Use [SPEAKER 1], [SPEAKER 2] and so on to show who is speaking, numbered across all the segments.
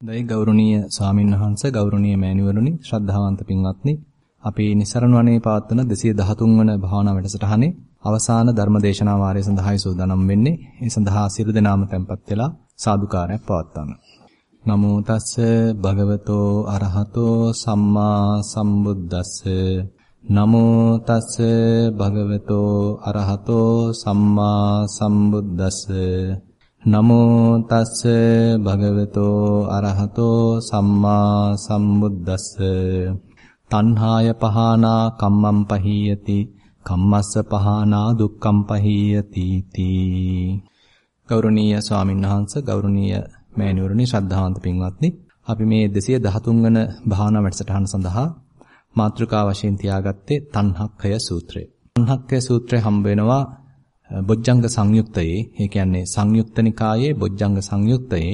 [SPEAKER 1] දෛ ගෞරවනීය ස්වාමින්වහන්සේ ගෞරවනීය මෑණිවරුනි ශ්‍රද්ධාවන්ත පින්වත්නි අපි නිසරණ වනේ පවත්වන 213 වන භාවනා වැඩසටහනේ අවසාන ධර්ම දේශනා වාරය සඳහායි සූදානම් වෙන්නේ. ඒ සඳහා සියලු දෙනාම tempත් වෙලා සාදුකාරයක් පවත්වන්න. නමෝ තස්ස භගවතෝ අරහතෝ සම්මා සම්බුද්දස්ස නමෝ තස්ස භගවතෝ අරහතෝ සම්මා සම්බුද්දස්ස නමෝ තස්ස භගවතෝ අරහතෝ සම්මා සම්බුද්දස්ස තණ්හාය පහනා කම්මං පහීයති කම්මස්ස පහනා දුක්ඛං පහීයති තී ගෞරවනීය ස්වාමින්වහන්සේ ගෞරවනීය මෑණිවරණි ශ්‍රද්ධාවන්ත පින්වත්නි අපි මේ 213 වන භාවනා වැඩසටහන සඳහා මාතෘකා වශයෙන් තියාගත්තේ තණ්හක්ඛය සූත්‍රය. තණ්හක්ඛය සූත්‍රය හම්බ වෙනවා බොජ්ජංග සංයුක්තයේ ඒ කියන්නේ සංයුක්ත නිකායේ බොජ්ජංග සංයුක්තයේ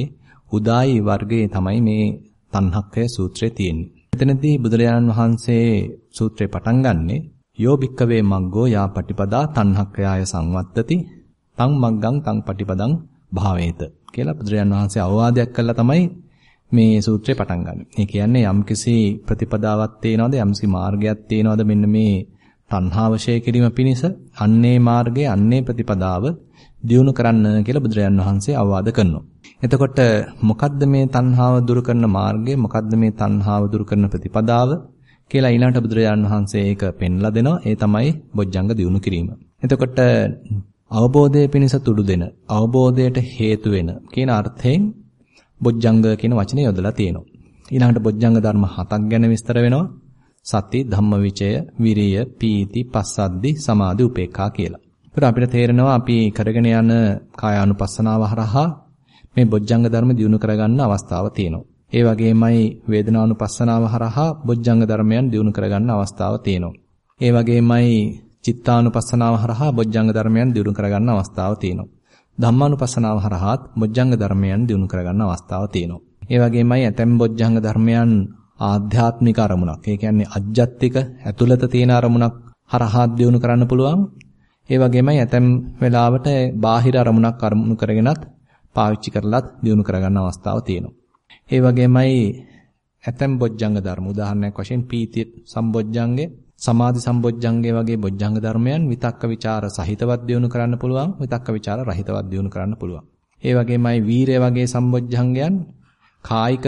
[SPEAKER 1] උදායි වර්ගයේ තමයි මේ තණ්හක්කය සූත්‍රය තියෙන්නේ. එතනදී බුදුරජාණන් වහන්සේ සූත්‍රේ පටන් ගන්නෙ යෝ භික්කවේ මග්ගෝ යා පටිපදා තණ්හක්කයාය සංවත්තති තං මග්ගං තං පටිපදං භාවේත කියලා බුදුරජාණන් වහන්සේ අවවාදයක් කළා තමයි මේ සූත්‍රේ පටන් ගන්න. ඒ කියන්නේ යම්කිසි ප්‍රතිපදාවක් තේනවද යම්කිසි මාර්ගයක් තේනවද මෙන්න මේ තණ්හාවශය කිරීම පිණිස අන්නේ මාර්ගයේ අන්නේ ප්‍රතිපදාව දියුණු කරන්න කියලා බුදුරජාන් වහන්සේ අවවාද කරනවා. එතකොට මොකද්ද මේ තණ්හාව දුරු කරන මාර්ගය මොකද්ද මේ තණ්හාව දුරු කරන ප්‍රතිපදාව කියලා ඊළඟට බුදුරජාන් වහන්සේ ඒක පෙන්ලා දෙනවා. ඒ තමයි බොජ්ජංග දියුණු කිරීම. එතකොට අවබෝධයේ පිණිස තුඩු දෙන අවබෝධයට හේතු වෙන කියන අර්ථයෙන් බොජ්ජංග කියන වචනේ යොදලා තියෙනවා. ඊළඟට බොජ්ජංග ධර්ම හතක් ගැන විස්තර වෙනවා. සති ධම්මවිචය විරිය පීති පස්සද්දි සමාධි උපේක්ඛා කියලා. ඒතර අපිට තේරෙනවා අපි කරගෙන යන කායානුපස්සනාව හරහා මේ බොජ්ජංග ධර්ම දියුණු කරගන්න අවස්ථාව තියෙනවා. ඒ වගේමයි වේදනානුපස්සනාව හරහා බොජ්ජංග ධර්මයන් දියුණු කරගන්න අවස්ථාව තියෙනවා. ඒ වගේමයි චිත්තානුපස්සනාව හරහා බොජ්ජංග ධර්මයන් දියුණු කරගන්න අවස්ථාව තියෙනවා. ධම්මානුපස්සනාව හරහාත් බොජ්ජංග ධර්මයන් දියුණු කරගන්න අවස්ථාව තියෙනවා. ඒ වගේමයි ඇතැම් බොජ්ජංග ධර්මයන් ආධ්‍යාත්මික අරමුණක්. ඒ කියන්නේ අජ්ජත්තික ඇතුළත තියෙන අරමුණක් හරහා දියුණු කරන්න පුළුවන්. ඒ වගේමයි ඇතැම් වෙලාවට බාහිර අරමුණක් අරමුණු කරගෙනත් පාවිච්චි කරලත් දියුණු කරගන්න අවස්ථාව තියෙනවා. ඒ වගේමයි ඇතැම් බොජ්ජංග ධර්ම උදාහරණයක් වශයෙන් පීති සම්බොජ්ජංගේ සමාධි සම්බොජ්ජංගේ වගේ බොජ්ජංග ධර්මයන් විතක්ක ਵਿਚාර සහිතවත් දියුණු කරන්න පුළුවන් විතක්ක ਵਿਚාර රහිතවත් දියුණු කරන්න පුළුවන්. ඒ වගේමයි වීරය වගේ සම්බොජ්ජංගයන් කායික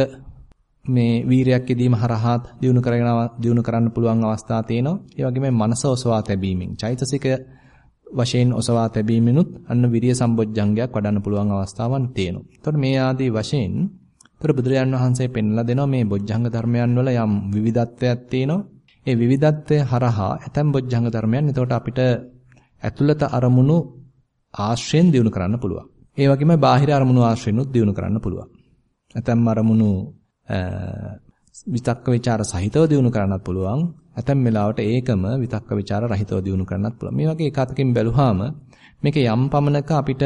[SPEAKER 1] මේ වීරයක් යෙදීම හරහා දිනු කරගෙන දිනු කරන්න පුළුවන් අවස්ථා තියෙනවා. ඒ වගේම මනස ඔසවා තැබීමෙන් චෛතසික වශයෙන් ඔසවා තැබීමෙනුත් අන්න විරිය සම්බොජ්ජංගයක් වඩන්න පුළුවන් අවස්ථාවන් තියෙනවා. එතකොට මේ ආදී වශයෙන් එතකොට බුදුරජාන් වහන්සේ පෙන්ලා දෙනවා මේ බොජ්ජංග ධර්මයන් වල යම් විවිධත්වයක් තියෙනවා. ඒ විවිධත්වය හරහා ඇතම් බොජ්ජංග ධර්මයන් එතකොට අපිට ඇතුළත අරමුණු ආශ්‍රයෙන් දිනු කරන්න පුළුවන්. ඒ වගේම බාහිර අරමුණු ආශ්‍රයෙන්ුත් දිනු කරන්න පුළුවන්. ඇතම් අරමුණු විතක්ක ਵਿਚාර සහිතව දිනු කරන්නත් පුළුවන්. ඇතැම් වෙලාවට ඒකම විතක්ක ਵਿਚාර රහිතව දිනු කරන්නත් පුළුවන්. මේ වගේ එකතකින් බැලුවාම මේක යම් පමණක අපිට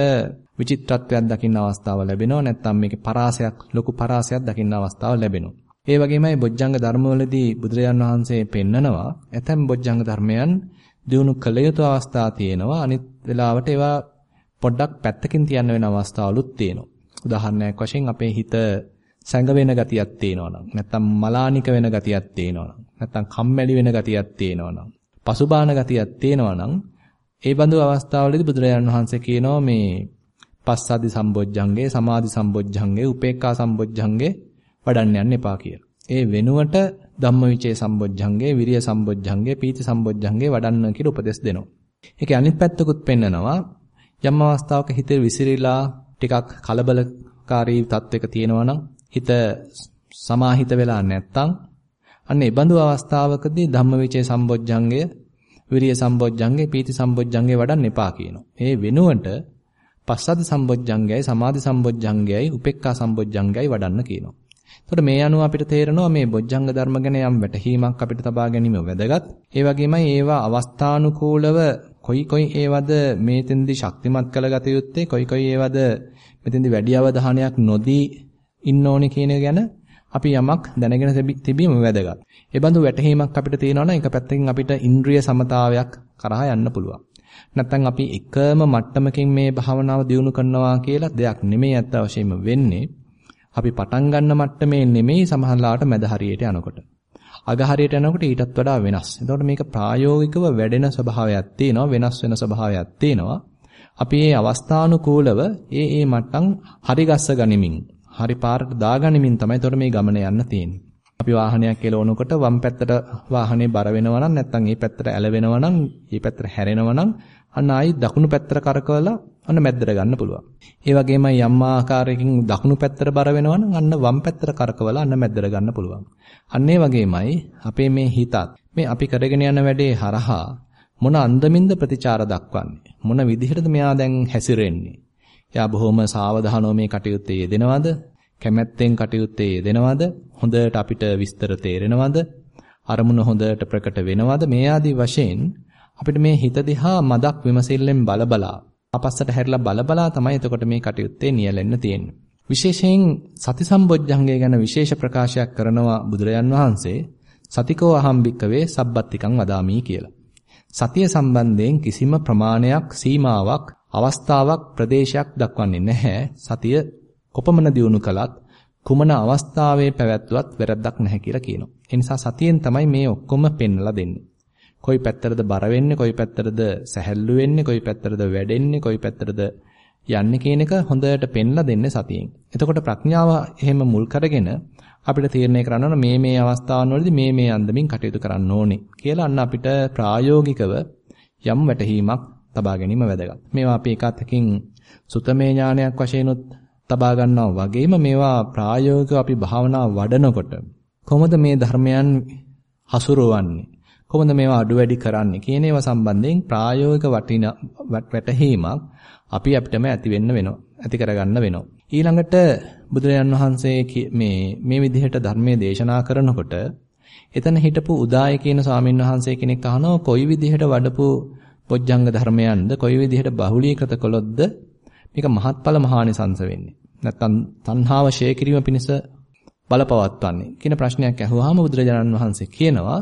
[SPEAKER 1] විචිත්‍රත්වයක් දකින්න අවස්ථාව ලැබෙනවා. නැත්නම් මේකේ පරාසයක් ලොකු පරාසයක් දකින්න අවස්ථාව ලැබෙනවා. ඒ වගේමයි බොජ්ජංග ධර්මවලදී බුදුරජාන් වහන්සේ පෙන්නනවා ඇතැම් බොජ්ජංග ධර්මයන් දිනු කළ යුතු අවස්ථා තියෙනවා අනිත් වෙලාවට ඒවා පොඩ්ඩක් පැත්තකින් තියන්න වෙන අවස්ථාවලුත් තියෙනවා උදාහරණයක් වශයෙන් අපේ හිත සැඟ වෙන ගතියක් තියෙනවා නම් නැත්නම් මලානික වෙන ගතියක් තියෙනවා නම් නැත්නම් කම්මැලි වෙන ගතියක් තියෙනවා නම් පසුබාන ගතියක් තියෙනවා නම් ඒ බඳු අවස්ථාවලදී බුදුරජාණන් වහන්සේ කියනවා මේ පස්සද්ධි සම්බොජ්ජංගේ සමාධි සම්බොජ්ජංගේ උපේක්ඛා සම්බොජ්ජංගේ වඩන්න යන්න එපා කියලා. ඒ වෙනුවට ධම්මවිචේ සම්බොජ්ජංගේ විරිය සම්බොජ්ජංගේ පීති සම්බොජ්ජංගේ වඩන්න කියලා උපදෙස් දෙනවා. ඒකේ අනිත් පැත්තකුත් පෙන්නනවා යම් අවස්ථාවක හිතේ විසිරීලා ටිකක් කලබලකාරී තත්වයක තියෙනවා නම් හිත සමාහිත වෙලා නැත්තම් අන්න ඒ බඳු අවස්ථාවකදී ධම්මවිචේ සම්බොජ්ජංගය, විරිය සම්බොජ්ජංගේ, පීති සම්බොජ්ජංගේ වඩන්න එපා කියනවා. ඒ වෙනුවට පස්සද්ධ සම්බොජ්ජංගයයි, සමාධි සම්බොජ්ජංගයයි, උපේක්ඛා සම්බොජ්ජංගයයි වඩන්න කියනවා. එතකොට මේ අනුව අපිට තේරෙනවා මේ බොජ්ජංග ධර්ම ගැන යම් වැටහීමක් අපිට තබා ගැනීම වැදගත්. ඒ වගේමයි ඒවා අවස්ථානුකූලව කොයි කොයි ඒවද මේතෙන්දි ශක්තිමත් කළගත යුත්තේ කොයි කොයි ඒවද මෙතෙන්දි වැඩි අවධානයක් නොදී ඉන්න ඕනේ කියන ගැන අපි යමක් දැනගෙන තිබීම වැදගත්. ඒ බඳු වැටහීමක් අපිට තියෙනවා නම් එක පැත්තකින් අපිට ඉන්ද්‍රිය සමතාවයක් කරහා යන්න පුළුවන්. නැත්නම් අපි එකම මට්ටමකින් මේ භාවනාව දියුණු කරනවා කියලා දෙයක් නෙමෙයි අත්ත වශයෙන්ම වෙන්නේ. අපි පටන් ගන්න මට්ටමේ නෙමෙයි සමහරලාට මැද හරියට යනකොට. අග හරියට යනකොට ඊටත් වඩා වෙනස්. එතකොට මේක ප්‍රායෝගිකව වැඩෙන ස්වභාවයක් තියෙනවා, වෙනස් වෙන ස්වභාවයක් තියෙනවා. අපි මේ අවස්ථානුකූලව ඒ ඒ මට්ටම් හරි ගස්ස ගනිමින්, හරි පාරට දාගනිමින් තමයි එතකොට මේ ගමන යන්න තියෙන්නේ. අපි වාහනයක් එලවනකොට වම් පැත්තට වාහනේ බර වෙනවා නම් නැත්නම් මේ පැත්තට ඇලවෙනවා නම්, මේ පැත්තට හැරෙනවා නම් අන්න ආයි දකුණු පැත්තට කරකවලා අන්න මැද්දට ගන්න පුළුවන්. ඒ වගේම යම් ආකාරයකින් දකුණු පැත්තට බර වෙනවා නම් අන්න වම් පැත්තට කරකවලා අන්න මැද්දට ගන්න පුළුවන්. අන්න ඒ වගේමයි අපේ මේ හිතත් මේ අපි කරගෙන යන වැඩේ හරහා මොන අන්දමින්ද ප්‍රතිචාර දක්වන්නේ? මොන විදිහටද මෙයා දැන් හැසිරෙන්නේ? එයා බොහොම සාවධානව මේ කටයුත්තේ යෙදෙනවද? කැමැත්තෙන් කටයුත්තේ යෙදෙනවද? හොඳට අපිට විස්තර තේරෙනවද? අරමුණ හොඳට ප්‍රකට වෙනවද? මේ ආදී වශයෙන් අපිට මේ හිත දිහා මදක් විමසිල්ලෙන් බලබලා අපස්සට හැරිලා බලබලා තමයි එතකොට මේ කටයුත්තේ නියැලෙන්න තියෙන්නේ. විශේෂයෙන් සති සම්බොජ්ජංගය ගැන විශේෂ ප්‍රකාශයක් කරනවා බුදුරජාන් වහන්සේ සතිකෝ අහම්බික්කවේ සබ්බත්තිකං වදාමි කියලා. සතිය සම්බන්ධයෙන් කිසිම ප්‍රමාණයක් සීමාවක් අවස්ථාවක් ප්‍රදේශයක් දක්වන්නේ නැහැ. සතිය කොපමණ දියුණු කළත් කුමන අවස්ථාවේ පැවැත්වුවත් වැරද්දක් නැහැ කියලා කියනවා. ඒ නිසා සතියෙන් තමයි මේ ඔක්කොම පෙන්වලා දෙන්නේ. කොයි පැත්තටද බර වෙන්නේ, කොයි පැත්තටද සැහැල්ලු වෙන්නේ, කොයි පැත්තටද වැඩෙන්නේ, කොයි පැත්තටද යන්නේ කියන එක හොඳට පෙන්ලා දෙන්නේ සතියෙන්. එතකොට ප්‍රඥාව එහෙම මුල් කරගෙන අපිට තීරණය කරන්න ඕන මේ මේ අවස්ථාවන් වලදී මේ මේ අන්දමින් කටයුතු කරන්න ඕනේ කියලා අන්න අපිට ප්‍රායෝගිකව යම් වැටහීමක් තබා ගැනීම වැදගත්. මේවා අපි එකwidehatකින් සුතමේ ඥානයක් වශයෙන් උත් තබා ගන්නවා වගේම මේවා ප්‍රායෝගිකව අපි භාවනා වඩනකොට කොහොමද මේ ධර්මයන් හසුරවන්නේ කොහොමද මේවා අඩු වැඩි කරන්නේ කියන ඒවා සම්බන්ධයෙන් ප්‍රායෝගික වටින වැටහීමක් අපි අපිටම ඇති වෙන්න වෙනවා. ඇති කරගන්න වෙනවා. ඊළඟට බුදුරජාන් වහන්සේ මේ මේ විදිහට ධර්මයේ දේශනා කරනකොට එතන හිටපු උදාය කියන ස්වාමීන් වහන්සේ කෙනෙක් අහනවා කොයි විදිහට වඩපු පොජ්ජංග ධර්මයන්ද කොයි විදිහට බහුලීකృత කළොත්ද මේක මහත්ඵල මහානිසංස වෙන්නේ. නැත්තම් තණ්හාව ෂේ කිරීම පිණිස බලපවත්වන්නේ කියන ප්‍රශ්නයක් ඇහුවාම බුදුරජාණන් වහන්සේ කියනවා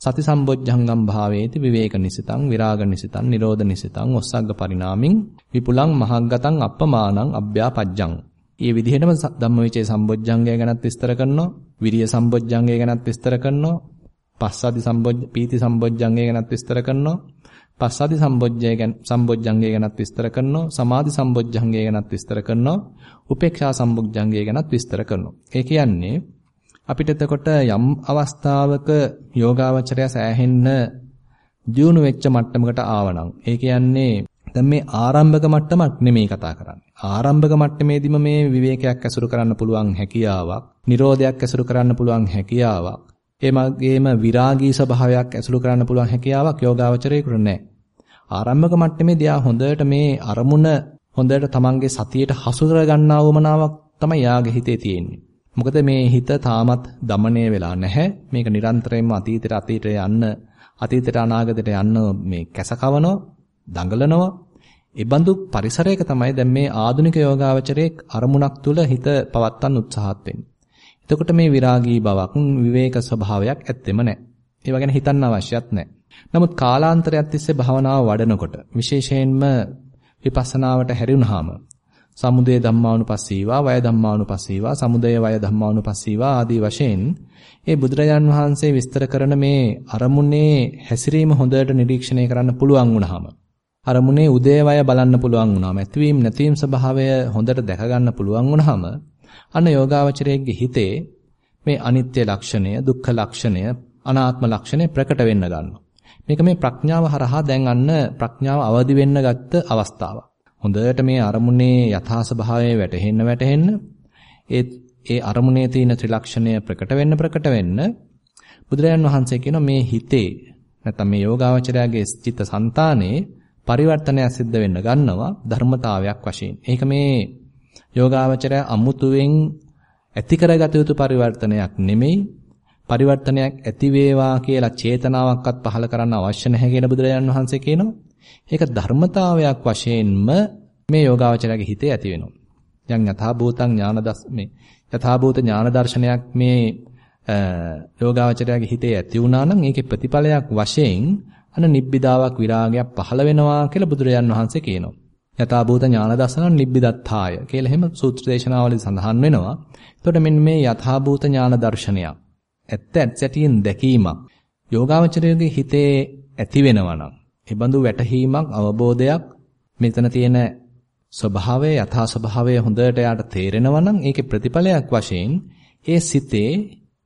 [SPEAKER 1] සති සම්බොජ්ජංගම් භාවේති විවේක නිසිතං විරාග නිසිතං නිරෝධ නිසිතං ඔස්සග්ග පරිණාමින් විපුලං මහග්ගතං අප්පමානං අභ්‍යාපජ්ජං. ඊ විදිහටම ධම්මවිචේ සම්බොජ්ජංගය ගැනත් විස්තර කරනවා විරිය සම්බොජ්ජංගය ගැනත් විස්තර කරනවා පස්සාදි සම්බොජ්ජ පීති සම්බොජ්ජංගය ගැනත් විස්තර කරනවා පස්සාදි සම්බොජ්ජය ගැන සම්බොජ්ජංගය ගැනත් විස්තර කරනවා සමාධි සම්බොජ්ජංගය ගැනත් විස්තර කරනවා උපේක්ෂා සම්බොජ්ජංගය ගැනත් විස්තර කරනවා ඒ කියන්නේ අපිට එතකොට යම් අවස්ථාවක යෝගාවචරය සෑහෙන්න දියුණු වෙච්ච මට්ටමකට ආවනම් ඒ කියන්නේ දැන් මේ ආරම්භක මට්ටමක් නෙමෙයි කතා කරන්නේ. ආරම්භක මට්ටමේදීම මේ විවේකයක් ඇසුරු කරන්න පුළුවන් හැකියාවක්, නිරෝධයක් ඇසුරු කරන්න පුළුවන් හැකියාවක්, ඒ මගේම විරාගී ස්වභාවයක් ඇසුරු කරන්න පුළුවන් හැකියාවක් යෝගාවචරයෙකුට නැහැ. ආරම්භක මට්ටමේදී ආ හොඳට මේ අරමුණ හොඳට තමන්ගේ සතියට හසු කරගන්නා වමනාවක් තමයි යාගේ හිතේ තියෙන්නේ. මොකද මේ හිත තාමත් দমনය වෙලා නැහැ. මේක නිරන්තරයෙන්ම අතීතයට අතීතයට යන්න අතීතයට අනාගතයට යන්න මේ කැසකවනෝ දඟලනවා. ඒ බඳු පරිසරයක තමයි දැන් මේ ආධුනික යෝගාවචරයේ අරමුණක් තුල හිත පවත්වන්න උත්සාහත් වෙන්නේ. එතකොට මේ විරාගී බවක්, විවේක ස්වභාවයක් ඇත්තෙම නැහැ. ඒව ගැන හිතන්න අවශ්‍යත් නැහැ. නමුත් කාලාන්තරයක් තිස්සේ භාවනාව වඩනකොට විශේෂයෙන්ම විපස්සනාවට හැරිුණාම සමුදය ධම්මානුපස්සීවා වය ධම්මානුපස්සීවා සමුදය වය ධම්මානුපස්සීවා ආදී වශයෙන් ඒ බුදුරජාන් වහන්සේ විස්තර කරන මේ අරමුණේ හැසිරීම හොඳට නිරීක්ෂණය කරන්න පුළුවන් වුණාම අරමුණේ උදේවය බලන්න පුළුවන් වුණාම ඇතිවීම නැතිවීම ස්වභාවය හොඳට දැක ගන්න පුළුවන් වුණාම අන්න යෝගාවචරයේ හිතේ මේ අනිත්‍ය ලක්ෂණය දුක්ඛ ලක්ෂණය අනාත්ම ලක්ෂණය ප්‍රකට වෙන්න ගන්නවා මේක මේ ප්‍රඥාව හරහා දැන් අන්න ප්‍රඥාව අවදි වෙන්න ගත්ත අවස්ථාවක් හොඳට මේ අරමුණේ යථා ස්වභාවය වැටහෙන්න වැටහෙන්න ඒ ඒ අරමුණේ තියෙන ත්‍රිලක්ෂණය ප්‍රකට වෙන්න ප්‍රකට වෙන්න බුදුරජාන් වහන්සේ කියන මේ හිතේ නැත්නම් මේ යෝගාවචරයාගේ චිත්ත સંතානේ පරිවර්තනයක් සිද්ධ වෙන්න ගන්නවා ධර්මතාවයක් වශයෙන්. ඒක මේ යෝගාවචරය අමුතුවෙන් ඇති කරගත යුතු පරිවර්තනයක් නෙමෙයි. පරිවර්තනයක් ඇති වේවා කියලා චේතනාවක්වත් පහළ කරන්න අවශ්‍ය නැහැ කියලා බුදුරජාණන් වහන්සේ කියනවා. ඒක ධර්මතාවයක් වශයෙන්ම මේ යෝගාවචරයේ හිතේ ඇති වෙනවා. යම් යථා භූතං ඥාන දස් මේ යථා භූත ඥාන දර්ශනයක් මේ යෝගාවචරයේ හිතේ ඇති වුණා නම් ඒකේ ප්‍රතිඵලයක් වශයෙන් අන නිබ්බිදාවක් විරාගයක් පහළ වෙනවා කියලා බුදුරජාන් වහන්සේ කියනවා. යථා භූත ඥාන දර්ශනං නිබ්බිදත්තාය කියලා එහෙම සූත්‍ර දේශනාවලදී සඳහන් වෙනවා. එතකොට මෙන්න මේ යථා භූත ඥාන දර්ශනයක් ඇත්ත ඇත්තටියෙන් දැකීමක් යෝගාවචරයේ හිතේ ඇති වෙනවා නම් ඒ බඳු වැටහීමක් අවබෝධයක් මෙතන තියෙන ස්වභාවය යථා ස්වභාවය හොඳට යාට තේරෙනවා නම් ඒකේ ප්‍රතිඵලයක් වශයෙන් ඒ සිතේ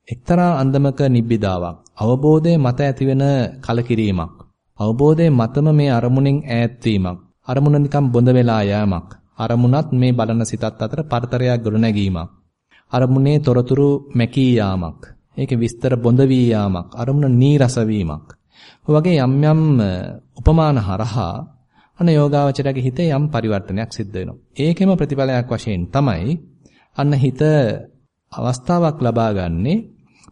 [SPEAKER 1] එක්තරා අන්දමක නිබ්බිදාවක් අවබෝධයේ මත ඇතිවෙන කලකිරීමක් අවබෝධයේ මතම මේ අරමුණෙන් ඈත්වීමක් අරමුණ නිකම් බොඳ වෙලා යෑමක් අරමුණත් මේ බලන සිතත් අතර පරතරයක් ගොඩනැගීමක් අරමුණේ තොරතුරු මැකී යාමක් ඒකේ විස්තර බොඳ වී යාමක් අරමුණ නීරස වීමක් වගේ යම් යම් උපමාන හරහා අන යෝගාවචරයේ හිතේ යම් පරිවර්තනයක් සිද්ධ වෙනවා. ඒකෙම ප්‍රතිඵලයක් වශයෙන් තමයි අන්න හිත අවස්ථාවක් ලබා ගන්නේ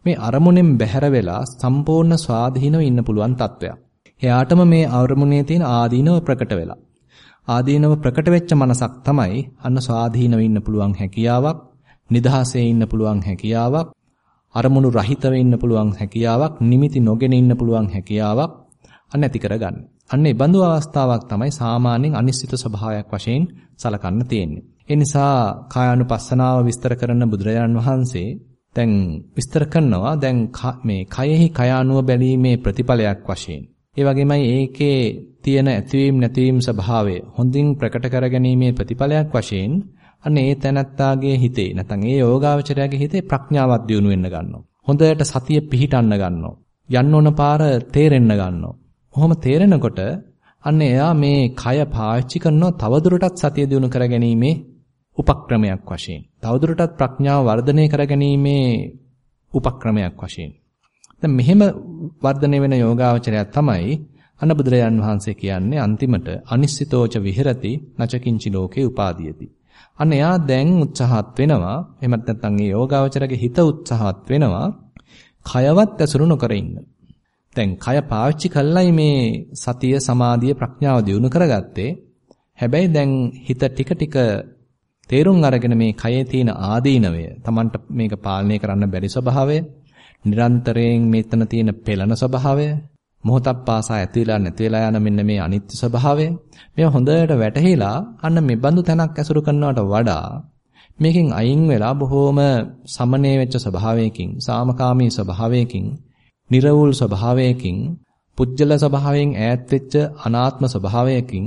[SPEAKER 1] මේ අරමුණෙන් බැහැර වෙලා සම්පූර්ණ ස්වාධීනව ඉන්න පුළුවන් තත්වයක්. එයාටම මේ අරමුණේ තියෙන ආදීනව ප්‍රකට වෙලා. ආදීනව ප්‍රකට වෙච්ච මනසක් තමයි අන්න ස්වාධීනව ඉන්න පුළුවන් හැකියාවක්, නිදහසේ ඉන්න පුළුවන් හැකියාවක්, අරමුණු රහිතව ඉන්න පුළුවන් හැකියාවක්, නිමිති නොගෙන ඉන්න පුළුවන් හැකියාවක් අන්න ඇති කරගන්න. අන්න ඒ බඳු අවස්ථාවක් තමයි සාමාන්‍යයෙන් අනිශ්චිත ස්වභාවයක් වශයෙන් සලකන්න තියෙන්නේ. ඒ නිසා කායානුපස්සනාව විස්තර කරන බුදුරජාණන් වහන්සේ දැන් විස්තර කරනවා දැන් මේ කයෙහි කයානුව බැලීමේ ප්‍රතිඵලයක් වශයෙන්. ඒ වගේමයි ඒකේ තියෙන ඇතිවීම නැතිවීම ස්වභාවය හොඳින් ප්‍රකට කරගැනීමේ ප්‍රතිඵලයක් වශයෙන් අන්න ඒ තැනත්තාගේ හිතේ නැත්නම් ඒ යෝගාවචරයාගේ හිතේ ප්‍රඥාවක් දියුණු වෙන්න ගන්නවා. හොඳට සතිය පිහිටන්න ගන්නවා. යන්න ඕන පාර තේරෙන්න ගන්නවා. ඔහොම තේරෙනකොට අන්න එයා මේ කය පාවිච්චි කරනවා තවදුරටත් සතිය දිනු කරගැනීමේ උපක්‍රමයක් වශයෙන්. තවදුරටත් ප්‍රඥාව වර්ධනය කරගැනීමේ උපක්‍රමයක් වශයෙන්. දැන් මෙහෙම වර්ධනය වෙන යෝගාවචරය තමයි අන්න බුදුරජාන් වහන්සේ කියන්නේ අන්තිමට අනිශ්චිතෝච විහෙරති නචකින්චි ලෝකේ උපාදීයති. අන්න එයා දැන් උත්සාහත් වෙනවා. එහෙමත් නැත්නම් ඒ යෝගාවචරගේ හිත උත්සාහත් වෙනවා. කයවත් ඇසුරු නොකර ඉන්න. දැන් කය පාවිච්චි කළයි මේ සතිය සමාධිය ප්‍රඥාව දියුණු කරගත්තේ. හැබැයි දැන් හිත ටික ටික තේරුම් අරගෙන මේ කයේ තියෙන ආදීනවය, Tamanට මේක පාලනය කරන්න බැරි ස්වභාවය, නිරන්තරයෙන් මෙතන තියෙන පෙළන ස්වභාවය, මොහොතක් පාසා ඇති වෙලා නැති වෙලා යන මෙන්න මේ අනිත්‍ය ස්වභාවය, මේ හොඳට වැටහිලා අන්න මේ බඳු තැනක් ඇසුරු කරනවට වඩා මේකෙන් අයින් වෙලා බොහෝම සමනය වෙච්ච ස්වභාවයකින්, සාමකාමී ස්වභාවයකින් නිර්වුල් ස්වභාවයකින් පුජ්‍යල ස්වභාවයෙන් ඈත් වෙච්ච අනාත්ම ස්වභාවයකින්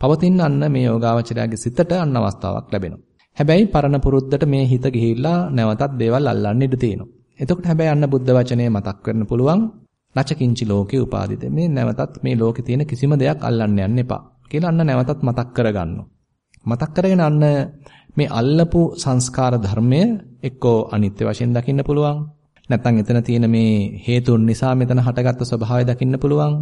[SPEAKER 1] පවතින අන්න මේ යෝගාවචරයාගේ සිතට අන්න අවස්ථාවක් ලැබෙනවා. හැබැයි පරණ පුරුද්දට මේ හිත ගිහිල්ලා නැවතත් දේවල් අල්ලන්න ඉඩ තියෙනවා. එතකොට හැබැයි අන්න බුද්ධ වචනේ මතක් කරන්න පුළුවන් නචකින්චි ලෝකේ උපාදිත මේ නැවතත් මේ ලෝකේ තියෙන කිසිම දෙයක් අල්ලන්න යන්න එපා කියලා අන්න නැවතත් මතක් කරගන්නවා. මතක් කරගෙන අන්න මේ අල්ලපු සංස්කාර ධර්මය එක්කෝ අනිත්‍ය වශයෙන් දකින්න පුළුවන් නැත්නම් එතන තියෙන මේ හේතුන් නිසා මෙතන හටගත්තු ස්වභාවය දකින්න පුළුවන්.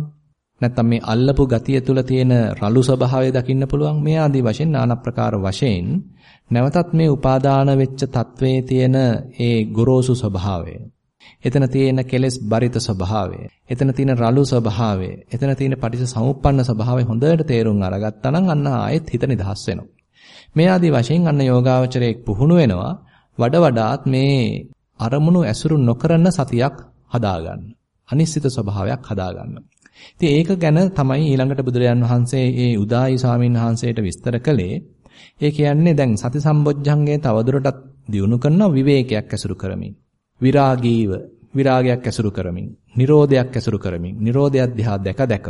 [SPEAKER 1] නැත්නම් මේ අල්ලපු ගතිය තුල තියෙන රළු ස්වභාවය දකින්න පුළුවන්. මේ ආදී වශයෙන් নানা ප්‍රකාර වශයෙන් නැවතත් මේ උපාදාන වෙච්ච තත්වයේ තියෙන ඒ ගොරෝසු ස්වභාවය. එතන තියෙන කෙලෙස් බරිත ස්වභාවය. එතන තියෙන රළු ස්වභාවය. එතන තියෙන පටිච්ච සමුප්පන්න ස්වභාවය හොඳට තේරුම් අරගත්තා නම් අන්න ආයෙත් හිත නිදහස් වෙනවා. මේ ආදී වශයෙන් අන්න යෝගාවචරයේ පුහුණු වෙනවා. වඩ වඩාත් මේ අරමුණු ඇසුරු නොකරන සතියක් හදාගන්න. අනිශ්චිත ස්වභාවයක් හදාගන්න. ඉතින් ඒක ගැන තමයි ඊළඟට බුදුරජාන් වහන්සේ ඒ උදායි ස්වාමීන් වහන්සේට විස්තර කළේ. ඒ කියන්නේ දැන් සති සම්බොජ්ජංගේ තවදුරටත් දියුණු කරන විවේකයක් ඇසුරු කරමින්. විරාගීව විරාගයක් ඇසුරු කරමින්, නිරෝධයක් ඇසුරු කරමින්, නිරෝධයක් දිහා දැක දැක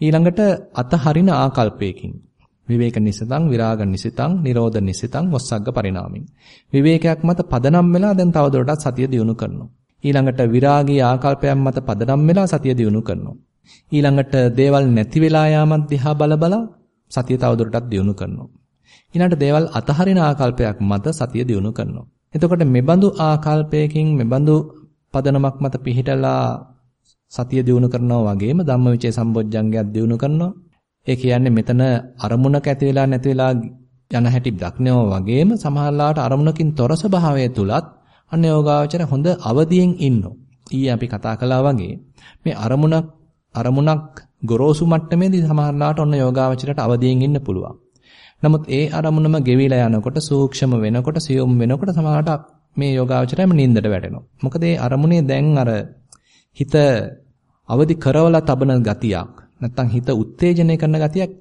[SPEAKER 1] ඊළඟට අතහරින ආකල්පයකින් විවේක නිසිතං විරාග නිසිතං නිරෝධ නිසිතං වස්සග්ග පරිණාමින් විවේකයක් මත පදනම් වෙලා දැන් තවදුරටත් සතිය දියුණු කරනවා ඊළඟට විරාගී ආකල්පයන් මත පදනම් වෙලා සතිය දියුණු කරනවා ඊළඟට දේවල් නැති වෙලා යාමත් දිහා බල බල සතිය තවදුරටත් දියුණු කරනවා. ඊළඟට දේවල් අතහරින ආකල්පයක් මත සතිය දියුණු කරනවා. එතකොට මෙබඳු ආකල්පයකින් මෙබඳු පදනමක් මත පිහිටලා සතිය දියුණු කරනවා වගේම ධම්මවිචේ සම්බොජ්ජංගයක් දියුණු කරනවා. ඒ කියන්නේ මෙතන අරමුණක ඇති වෙලා නැති වෙලා යන හැටි දක්නව වගේම සමහරලාට අරමුණකින් තොර ස්වභාවය තුලත් අන්න යෝගාවචර හොඳ අවදියෙන් ඉන්නෝ. ඊයේ අපි කතා කළා වගේ මේ අරමුණක් අරමුණක් ගොරෝසු මට්ටමේදී සමහරලාට ඔන්න යෝගාවචරයට අවදියෙන් ඉන්න පුළුවන්. නමුත් ඒ අරමුණම ගෙවිලා යනකොට සූක්ෂම වෙනකොට සියුම් වෙනකොට සමහරලාට මේ යෝගාවචරයම නින්දට වැටෙනවා. මොකද ඒ අරමුණේ දැන් අර හිත අවදි කරවලා තබන ගතියක් නැත්තම් හිත උත්තේජනය කරන ගතියක්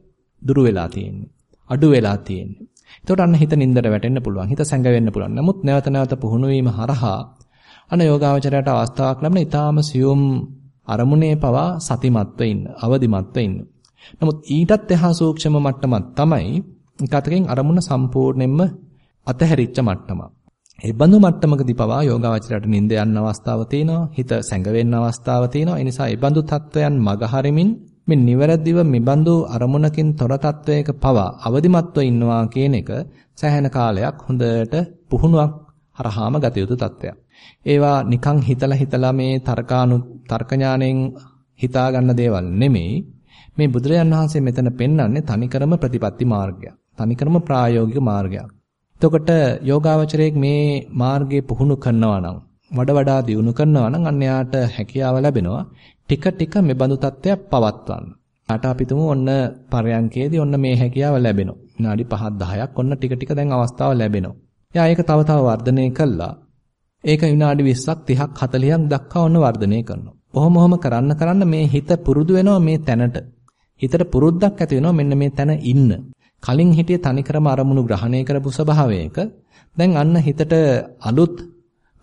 [SPEAKER 1] දුරු වෙලා තියෙන්නේ. අඩු වෙලා තියෙන්නේ. එතකොට අන්න හිත නින්දට වැටෙන්න පුළුවන්. හිත සැඟවෙන්න පුළුවන්. නමුත් නැවත නැවත පුහුණු වීම හරහා අන්න යෝගාවචරයට අවස්ථාවක් ලැබෙන ඊටාම සියුම් අරමුණේ පවා සතිමත්ව ඉන්න, අවදිමත්ව ඉන්න. නමුත් ඊටත් එහා සූක්ෂම මට්ටමක් තමයි එකතකින් අරමුණ සම්පූර්ණයෙන්ම අතහැරිච්ච මට්ටමක්. ඒ බඳු මට්ටමකදී පවා යෝගාවචරයට නිින්ද යන්න අවස්ථාව තියෙනවා හිත සැඟවෙන්න අවස්ථාව තියෙනවා ඒ නිසා ඒ බඳු තත්වයන් මගහරිමින් මේ නිවැරදිව මෙබඳු අරමුණකින් තොර තත්වයක පවා අවදිමත්ව ඉන්නවා කියන එක සෑහෙන කාලයක් හොඳට පුහුණුවක් හරහාම ගත යුතු තත්වයක්. ඒවා නිකන් හිතලා හිතලා මේ තර්කානු තර්ක ඥාණයෙන් හිතා ගන්න දේවල් නෙමෙයි. මේ බුදුරජාන් වහන්සේ මෙතන පෙන්වන්නේ තනිකරම ප්‍රතිපත්ති මාර්ගයක්. තනිකරම ප්‍රායෝගික මාර්ගයක්. එතකොට යෝගාවචරයේ මේ මාර්ගයේ පුහුණු කරනවා නම් වඩා වඩා දියුණු කරනවා නම් අන්න යාට හැකියාව ලැබෙනවා ටික ටික මේ බඳු තත්ත්වයක් පවත්වන්න. යාට අපිටම ඔන්න පරයන්කේදී ඔන්න මේ හැකියාව ලැබෙනවා. විනාඩි 5ක් 10ක් ඔන්න ටික ටික දැන් අවස්ථාව ලැබෙනවා. යා ඒක තව තව වර්ධනය කළා. ඒක විනාඩි 20ක් 30ක් 40ක් දක්වා ඔන්න වර්ධනය කරනවා. කොහොම කොහොම කරන්න කරන්න මේ හිත පුරුදු වෙනවා මේ තැනට. හිතට පුරුද්දක් ඇති වෙනවා මෙන්න මේ තැන ඉන්න. කලින් හිටිය තනිකරම අරමුණු ග්‍රහණය කරපු ස්වභාවයක දැන් අන්න හිතට අලුත්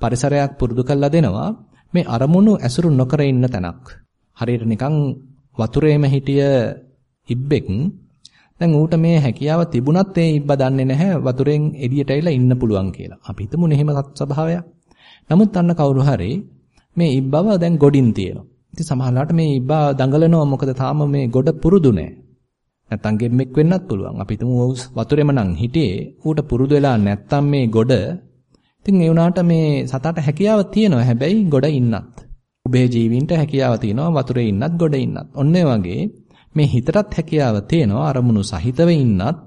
[SPEAKER 1] පරිසරයක් පුරුදු කරලා දෙනවා මේ අරමුණු ඇසුරු නොකර ඉන්න තැනක්. හරියට නිකන් වතුරේම හිටිය ඉබ්බෙක් දැන් ඌට මේ හැකියාව තිබුණත් ඒ ඉබ්බ දන්නේ නැහැ වතුරෙන් එළියට ඇවිල්ලා ඉන්න පුළුවන් කියලා. අපි හිතමු එහෙම ස්වභාවයක්. නමුත් අන්න කවුරු හරි මේ ඉබ්බව දැන් ගොඩින් තියෙනවා. ඉතින් සමහරවිට මේ ඉබ්බා දඟලනවා මොකද තාම මේ ගොඩ පුරුදු නැහැ. නැත්තම් ගෙම්මෙක් වෙන්නත් පුළුවන්. අපි හිතමු වතුරෙම නම් හිටියේ ඌට පුරුදු වෙලා නැත්තම් මේ ගොඩ ඉතින් ඒ වුණාට මේ සතාට හැකියාව තියෙනවා. හැබැයි ගොඩ ඉන්නත්. උභය ජීවීන්ට හැකියාව තියෙනවා වතුරේ ඉන්නත් ගොඩ ඉන්නත්. ඔන්න වගේ මේ හිතටත් හැකියාව තියෙනවා අරමුණු සහිතව ඉන්නත්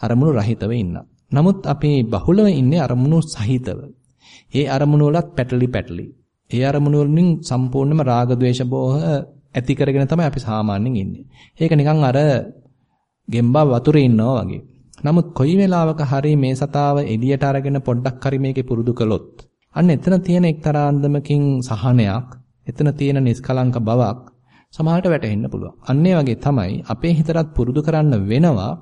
[SPEAKER 1] අරමුණු රහිතව ඉන්නත්. නමුත් අපි බහුලව ඉන්නේ අරමුණු සහිතව. ඒ අරමුණු වලත් පැටලි පැටලි. ඒ අරමුණු වලින් සම්පූර්ණයෙන්ම රාග ද්වේෂ බෝහ ඇති කරගෙන තමයි අපි සාමාන්‍යයෙන් ඉන්නේ. ඒක නිකන් අර ගෙම්බා වතුරේ ඉන්නවා වගේ. නමුත් කොයි වෙලාවක හරි මේ සතාව එළියට අරගෙන පොඩ්ඩක් හරි මේකේ පුරුදු කළොත් අන්න එතන තියෙන එක්තරා අන්දමකින් සහනයක්, එතන තියෙන නිස්කලංක බවක් සමහරට වැටහෙන්න පුළුවන්. අන්න වගේ තමයි අපේ හිතටත් පුරුදු කරන්න වෙනවා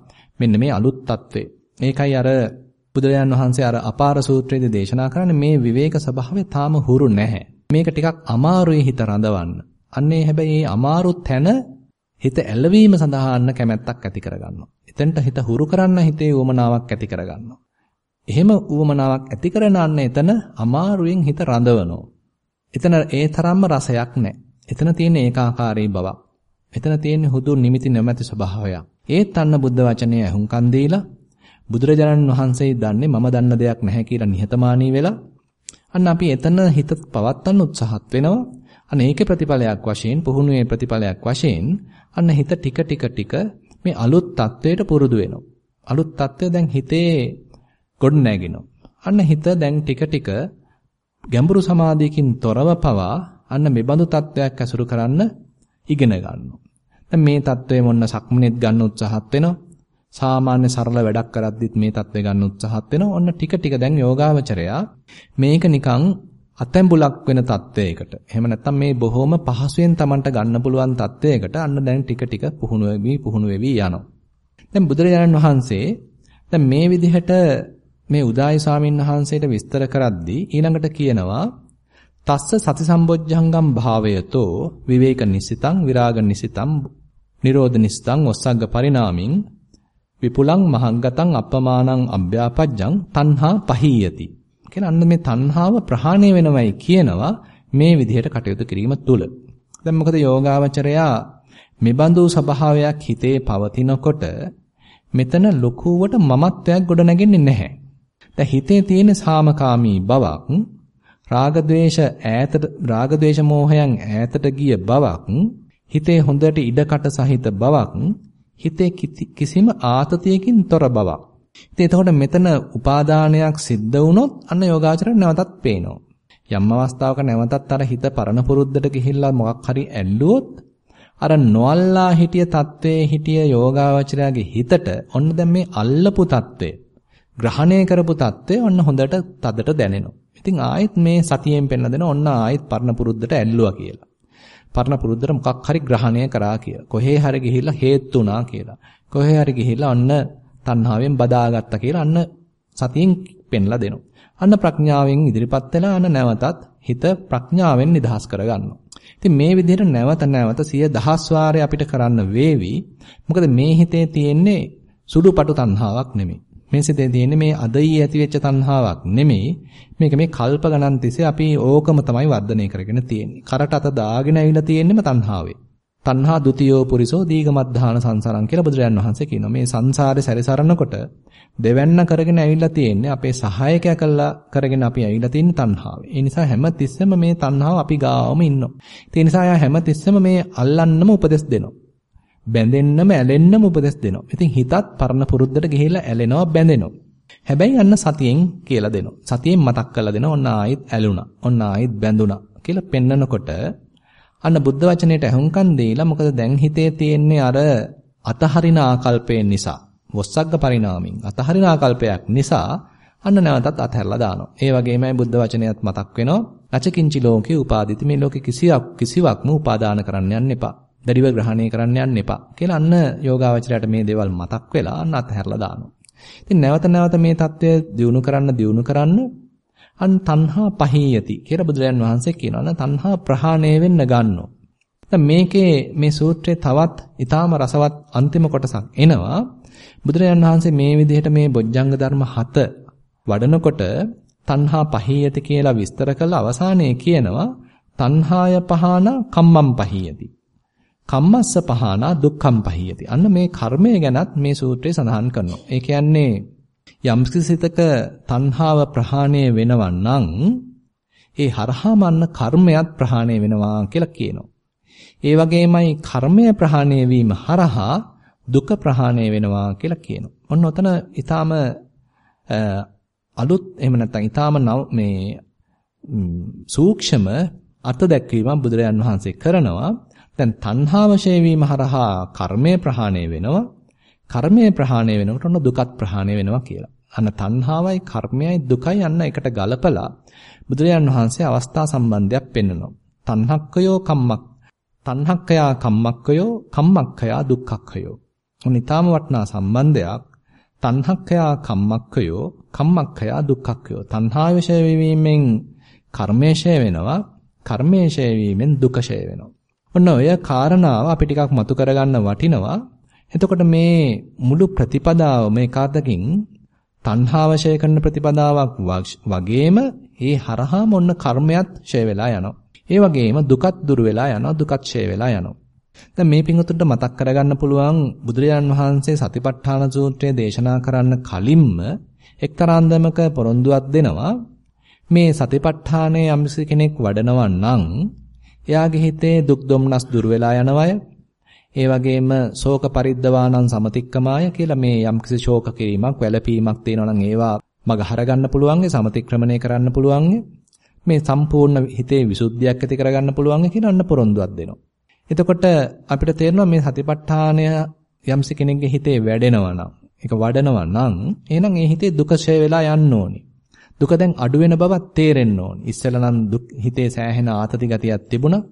[SPEAKER 1] මෙන්න මේ අලුත් తත්වේ. මේකයි අර බුදුරජාන් වහන්සේ අර අපාර සූත්‍රයේදී දේශනා කරන්නේ මේ විවේක ස්වභාවය තාම හුරු නැහැ. මේක ටිකක් අමාරුයි හිත රඳවන්න. අන්නේ හැබැයි මේ අමාරු තැන හිත ඇලවීම සඳහා අන්න කැමැත්තක් ඇති කරගන්නවා. එතෙන්ට හිත හුරු කරන්න හිතේ උවමනාවක් ඇති කරගන්නවා. එහෙම උවමනාවක් ඇති කරන අන්න එතන අමාරුවෙන් හිත රඳවනවා. එතන ඒ තරම්ම රසයක් නැහැ. එතන තියෙන ඒකාකාරී බවක්. එතන තියෙන හුදු නිමිති නැමැති ස්වභාවයක්. ඒත් අන්න බුද්ධ වචනේ අහුම්කන් දීලා බුදුරජාණන් වහන්සේ දන්නේ මම දන්න දෙයක් නැහැ කියලා නිහතමානී වෙලා අන්න අපි එතන හිත පවත්වන්න උත්සාහත් වෙනවා. අන්න ඒකේ ප්‍රතිඵලයක් වශයෙන් පුහුණුවේ ප්‍රතිඵලයක් වශයෙන් අන්න හිත ටික ටික ටික මේ අලුත් தത്വයට පුරුදු වෙනවා. අලුත් தത്വය දැන් හිතේ ගොඩ නැගෙනවා. අන්න හිත දැන් ටික ටික ගැඹුරු සමාධියකින් තොරව පවා අන්න මෙබඳු தത്വයක් ඇසුරු කරන්න ඉගෙන ගන්නවා. දැන් මේ தത്വය මොන්න සක්මනේත් ගන්න උත්සාහත් වෙනවා. සාමාන්‍ය සරල වැඩක් කරද්දිත් මේ தත්ත්වය ගන්න උත්සාහත් වෙනවා. ඔන්න ටික ටික දැන් යෝගාවචරයා මේක නිකන් අතැඹුලක් වෙන தත්ත්වයකට. එහෙම නැත්නම් මේ බොහොම පහසුවෙන් Tamanට ගන්න පුළුවන් தත්ත්වයකට අන්න දැන් ටික ටික පුහුණු වෙවි පුහුණු වෙවි යනවා. දැන් බුදුරජාණන් වහන්සේ දැන් මේ විදිහට මේ උදායි ස්වාමීන් වහන්සේට විස්තර කරද්දී ඊළඟට කියනවා තස්ස සති සම්බොජ්ජංගම් භාවයතෝ විවේක නිසිතං විරාග නිසිතං නිරෝධ නිසිතං ඔස්සග්ග පරිණාමින් විපුලං මහංගතං අපමානං අභ්‍යාපජ්ජං තණ්හා පහීයති කියලා අන්න මේ තණ්හාව ප්‍රහාණය වෙනවයි කියනවා මේ විදිහට කටයුතු කිරීම තුළ. දැන් මොකද යෝගාවචරයා මෙබඳු ස්වභාවයක් හිතේ පවතිනකොට මෙතන ලොකුවට මමත්වයක් ගොඩ නැගෙන්නේ නැහැ. දැන් හිතේ තියෙන සාමකාමී බවක් රාගද්වේෂ ඈතට රාගද්වේෂ මෝහයන් ඈතට ගිය බවක් හිතේ හොඳට ඉඩකට සහිත බවක් හිතේ කිසිම ආතතියකින් තොර බවක්. ඉතින් එතකොට මෙතන උපාදානයක් සිද්ධ වුණොත් අන්න යෝගාචරය නැවතත් පේනවා. යම් අවස්ථාවක නැවතත් අර හිත පරණ පුරුද්දට ගිහිල්ලා මොකක් හරි ඇල්ලුවොත් අර නොල්ලා හිටිය தત્ත්වයේ හිටිය යෝගාවචරයාගේ හිතට ඔන්න දැන් මේ අල්ලපු தત્ත්වය ග්‍රහණය කරපු தત્ත්වය ඔන්න හොඳට තදට දැනෙනවා. ඉතින් ආයෙත් මේ සතියෙන් පෙන්න දෙන ඔන්න ආයෙත් පරණ පුරුද්දට ඇල්ලුවා කියලා. පරණ පුරුද්දට මොකක් හරි ග්‍රහණය කරා කියලා. කොහේ හරි ගිහිල්ලා හේතු වුණා කියලා. කොහේ හරි ගිහිල්ලා ඔන්න තණ්හාවෙන් බදාගත්තා කියලා අන්න සතියෙන් පෙන්ලා දෙනවා. අන්න ප්‍රඥාවෙන් ඉදිරිපත් වෙලා අන්න නැවතත් හිත ප්‍රඥාවෙන් නිදහස් කරගන්නවා. ඉතින් මේ විදිහට නැවත නැවත සිය දහස් වාරය අපිට කරන්න වේවි. මොකද මේ හිතේ තියෙන්නේ සුළුපටු තණ්හාවක් නෙමෙයි. මේ සිතේ තියෙන්නේ මේ අදයි ඇතිවෙච්ච තණ්හාවක් නෙමෙයි. මේක මේ කල්ප ගණන් තිස්සේ අපි ඕකම තමයි වර්ධනය කරගෙන තියෙන්නේ. කරට අත දාගෙන ඇවිල්ලා තියෙන්නේම තණ්හාවේ. තණ්හා ဒ ුතියෝ පුරිසෝ දීගමද්ධාන සංසාරං කියලා බුදුරජාන් වහන්සේ කියනවා. මේ සංසාරේ සැරිසරනකොට දෙවැන්න කරගෙන ඇවිල්ලා තියෙන්නේ අපේ සහායකයා කළා කරගෙන අපි ඇවිල්ලා තියෙන තණ්හාවේ. ඒ නිසා හැම තිස්සෙම මේ තණ්හාව අපි ගාවම ඉන්නවා. ඒ නිසා යා හැම තිස්සෙම මේ අල්ලන්නම උපදෙස් දෙනවා. බැඳෙන්නම ඇලෙන්නම උපදෙස් දෙනවා. ඉතින් හිතත් පරණ පුරුද්දට ගිහිල්ලා ඇලෙනවා බැඳෙනවා. හැබැයි අන්න සතියෙන් කියලා දෙනවා. සතියෙන් මතක් කරලා දෙනවා. ඔන්න ආයෙත් ඇලුනා. ඔන්න ආයෙත් බැඳුනා කියලා පෙන්නකොට අන්න බුද්ධ වචනයට අහුම්කම් දීලා මොකද දැන් හිතේ තියෙන්නේ අර අතහරින ආකල්පයෙන් නිසා වොස්සග්ග පරිණාමින් අතහරින ආකල්පයක් නිසා අන්න නැවතත් අතහැරලා දානවා. ඒ වගේමයි බුද්ධ වචනයත් මතක් වෙනවා. අචකින්චි ලෝකේ උපාදිත මේ ලෝකේ කිසියක් කිසිවක්ම උපාදාන කරන්න යන්න එපා. දැඩිව ග්‍රහණය කරන්න යන්න එපා. කියලා අන්න යෝගාවචරයට මේ දේවල් මතක් වෙලා අන්න අතහැරලා දානවා. ඉතින් නැවත නැවත මේ தත්වය දියුණු කරන්න දියුණු කරන්න අන් තණ්හා පහීයති කියලා බුදුරජාන් වහන්සේ කියනවා. න තණ්හා ප්‍රහාණය වෙන්න ගන්නවා. දැන් මේකේ මේ සූත්‍රයේ තවත් ඊටාම රසවත් අන්තිම කොටසක් එනවා. බුදුරජාන් වහන්සේ මේ විදිහට මේ බොජ්ජංග ධර්ම 7 වඩනකොට තණ්හා පහීයති කියලා විස්තර කළ අවසානයේ කියනවා තණ්හාය පහාන කම්මම් පහීයති. කම්මස්ස පහානා දුක්ඛම් පහීයති. අන්න මේ කර්මය ගැනත් මේ සූත්‍රයේ සඳහන් කරනවා. ඒ කියන්නේ යම් සිතක තණ්හාව ප්‍රහාණය වෙනවා නම් ඒ හරහාම අන්න කර්මයක් ප්‍රහාණය වෙනවා කියලා කියනවා. ඒ වගේමයි කර්මය ප්‍රහාණය වීම හරහා දුක ප්‍රහාණය වෙනවා කියලා කියනවා. ඔන්න ඔතන ඊටාම අලුත් එහෙම නැත්නම් ඊටාම මේ සූක්ෂම අර්ථ දැක්වීමක් බුදුරජාන් වහන්සේ කරනවා. දැන් තණ්හාව වශයෙන් හරහා කර්මය ප්‍රහාණය වෙනවා. කර්මය ප්‍රහාණය වෙනකොට ඔන්න දුකත් ප්‍රහාණය වෙනවා කියලා. අන්න තණ්හාවයි කර්මයයි දුකයි අන්න එකට ගලපලා බුදුරජාන් වහන්සේ අවස්ථා සම්බන්ධයක් පෙන්වනවා. තණ්හක්කයෝ කම්මක් තණ්හක්කයා කම්මක්කයෝ කම්මක්කයා දුක්ඛක්කයෝ. උනිතාම වටනා සම්බන්ධයක් තණ්හක්කයා කම්මක්කයෝ කම්මක්කයා දුක්ඛක්කයෝ. තණ්හා විශේෂ වීමෙන් කර්මේශය වෙනවා. කර්මේශය වීමෙන් දුකශය වෙනවා. ඔන්න ඔය කාරණාව අපි ටිකක් මතු කරගන්න වටිනවා. එතකොට මේ මුළු ප්‍රතිපදාව මේ කාතකින් තණ්හාවශය කරන ප්‍රතිපදාවක් වගේම ඒ හරහාම ඔන්න කර්මයක් ඡය වෙලා යනවා. ඒ වගේම දුකත් දුර වෙලා යනවා දුකත් ඡය වෙලා යනවා. දැන් මේ පිංගුතුන්ට මතක් කරගන්න පුළුවන් බුදුරජාන් වහන්සේ සතිපට්ඨාන සූත්‍රය දේශනා කරන්න කලින්ම එක්තරා අන්දමක පොරොන්දුවක් දෙනවා මේ සතිපට්ඨානයේ යම්සි කෙනෙක් වඩනවා නම් එයාගේ හිතේ දුක් දුම්නස් දුර වෙලා යනවය ඒ වගේම ශෝක පරිද්දවානං සමතික්කමාය කියලා මේ යම්කිසි ශෝක කිරීමක් වැළපීමක් තියෙනවා නම් ඒවා මග හරගන්න පුළුවන්ගේ සමතික්‍රමණය කරන්න පුළුවන්ගේ මේ සම්පූර්ණ හිතේ විසුද්ධියක් ඇති කරගන්න පුළුවන්ගේ කියන අන්න පොරොන්දුවක් දෙනවා. එතකොට අපිට තේරෙනවා මේ සතිපට්ඨානය යම්සි කෙනෙක්ගේ හිතේ වැඩෙනවා නම් ඒක වඩනවා නම් එහෙනම් ඒ හිතේ දුක ඡය වෙලා යන්න ඕනි. දුක දැන් අඩු වෙන බවක් තේරෙන්න ඕනි. ඉස්සෙල්ලා නම් හිතේ සෑහෙන ආතති ගතියක් තිබුණා.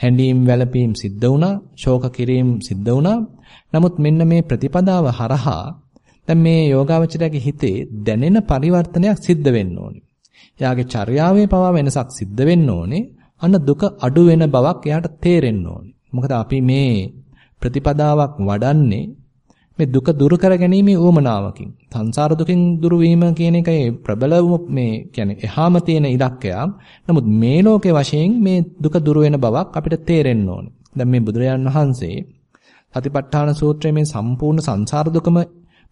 [SPEAKER 1] හැඬීම් වැළපීම් සිද්ධ වුණා, ශෝක කිරීම සිද්ධ වුණා. නමුත් මෙන්න මේ ප්‍රතිපදාව හරහා දැන් මේ යෝගාවචරයේ හිතේ දැනෙන පරිවර්තනයක් සිද්ධ වෙන්න ඕනේ. එයාගේ චර්යාවේ පවා වෙනසක් සිද්ධ වෙන්න ඕනේ. අන්න දුක අඩු වෙන බවක් එයාට තේරෙන්න ඕනේ. මොකද අපි මේ ප්‍රතිපදාවක් වඩන්නේ මේ දුක දුරු කර ගැනීමේ උවමනාවකින් සංසාර දුකින් දුරු වීම කියන එකයි ප්‍රබලම මේ කියන්නේ එහාම තියෙන ඉලක්කයක්. නමුත් මේ ලෝකේ වශයෙන් මේ දුක දුරු වෙන බවක් අපිට තේරෙන්න ඕනේ. දැන් මේ බුදුරජාන් වහන්සේ සතිපට්ඨාන සූත්‍රයේ මේ සම්පූර්ණ සංසාර දුකම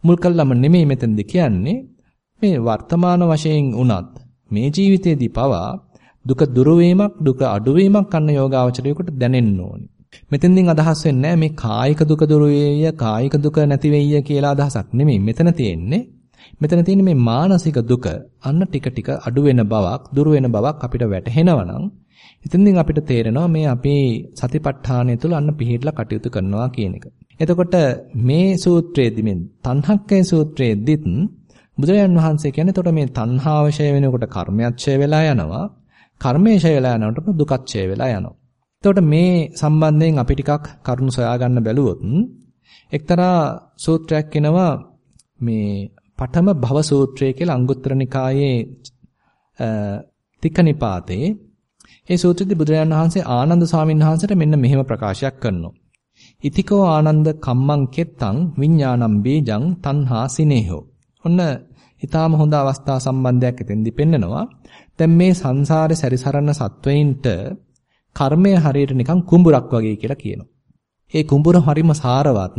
[SPEAKER 1] මුල් කළාම නෙමෙයි මෙතනදී කියන්නේ මේ වර්තමාන වශයෙන් උනත් මේ ජීවිතයේදී පවා දුක දුරු වීමක් දුක අඩු වීමක් අන්න යෝගාවචරයකට දැනෙන්න ඕනේ. මෙතෙන්දින් අදහස් වෙන්නේ මේ කායික දුක දුරවේය කායික දුක නැති වෙయ్య කියලා අදහසක් නෙමෙයි මෙතන තියෙන්නේ මෙතන තියෙන්නේ මේ මානසික දුක අන්න ටික ටික අඩු වෙන බවක් දුර වෙන බවක් අපිට වැටහෙනවා නම් එතෙන්දින් අපිට තේරෙනවා මේ අපේ සතිපට්ඨානය තුළ අන්න පිළිහිදලා කටයුතු කරනවා කියන එක. එතකොට මේ සූත්‍රයේදී මේ තණ්හක්කය සූත්‍රයේදීත් බුදුරජාන් වහන්සේ කියන්නේ එතකොට මේ තණ්හාවශය වෙනකොට කර්මයක්ෂය වෙලා යනවා. කර්මේශය වෙලා යනකොට දුක්ඛය වෙලා යනවා. එතකොට මේ සම්බන්ධයෙන් අපි ටිකක් කරුණු සොයා ගන්න බැලුවොත් එක්තරා සූත්‍රයක් එනවා මේ පඨම භව සූත්‍රය කියලා අංගුත්තර නිකායේ තිකනිපාතේ ඒ සූත්‍රයේදී බුදුරජාණන් වහන්සේ ආනන්ද ස්වාමීන් වහන්සේට මෙන්න මෙහෙම ප්‍රකාශයක් කරනවා. ඉතිකෝ ආනන්ද කම්මං කෙත්තං විඥානම් බීජං තණ්හා සිනේහෝ. ඔන්න ඊටාම හොඳ අවස්ථා සම්බන්ධයක් එතෙන්දි පෙන්නනවා. දැන් මේ සංසාරේ සැරිසරන සත්වයින්ට කර්මය හරියට නිකන් කුඹුරක් වගේ කියලා කියනවා. ඒ කුඹුර හරිම සාරවත්.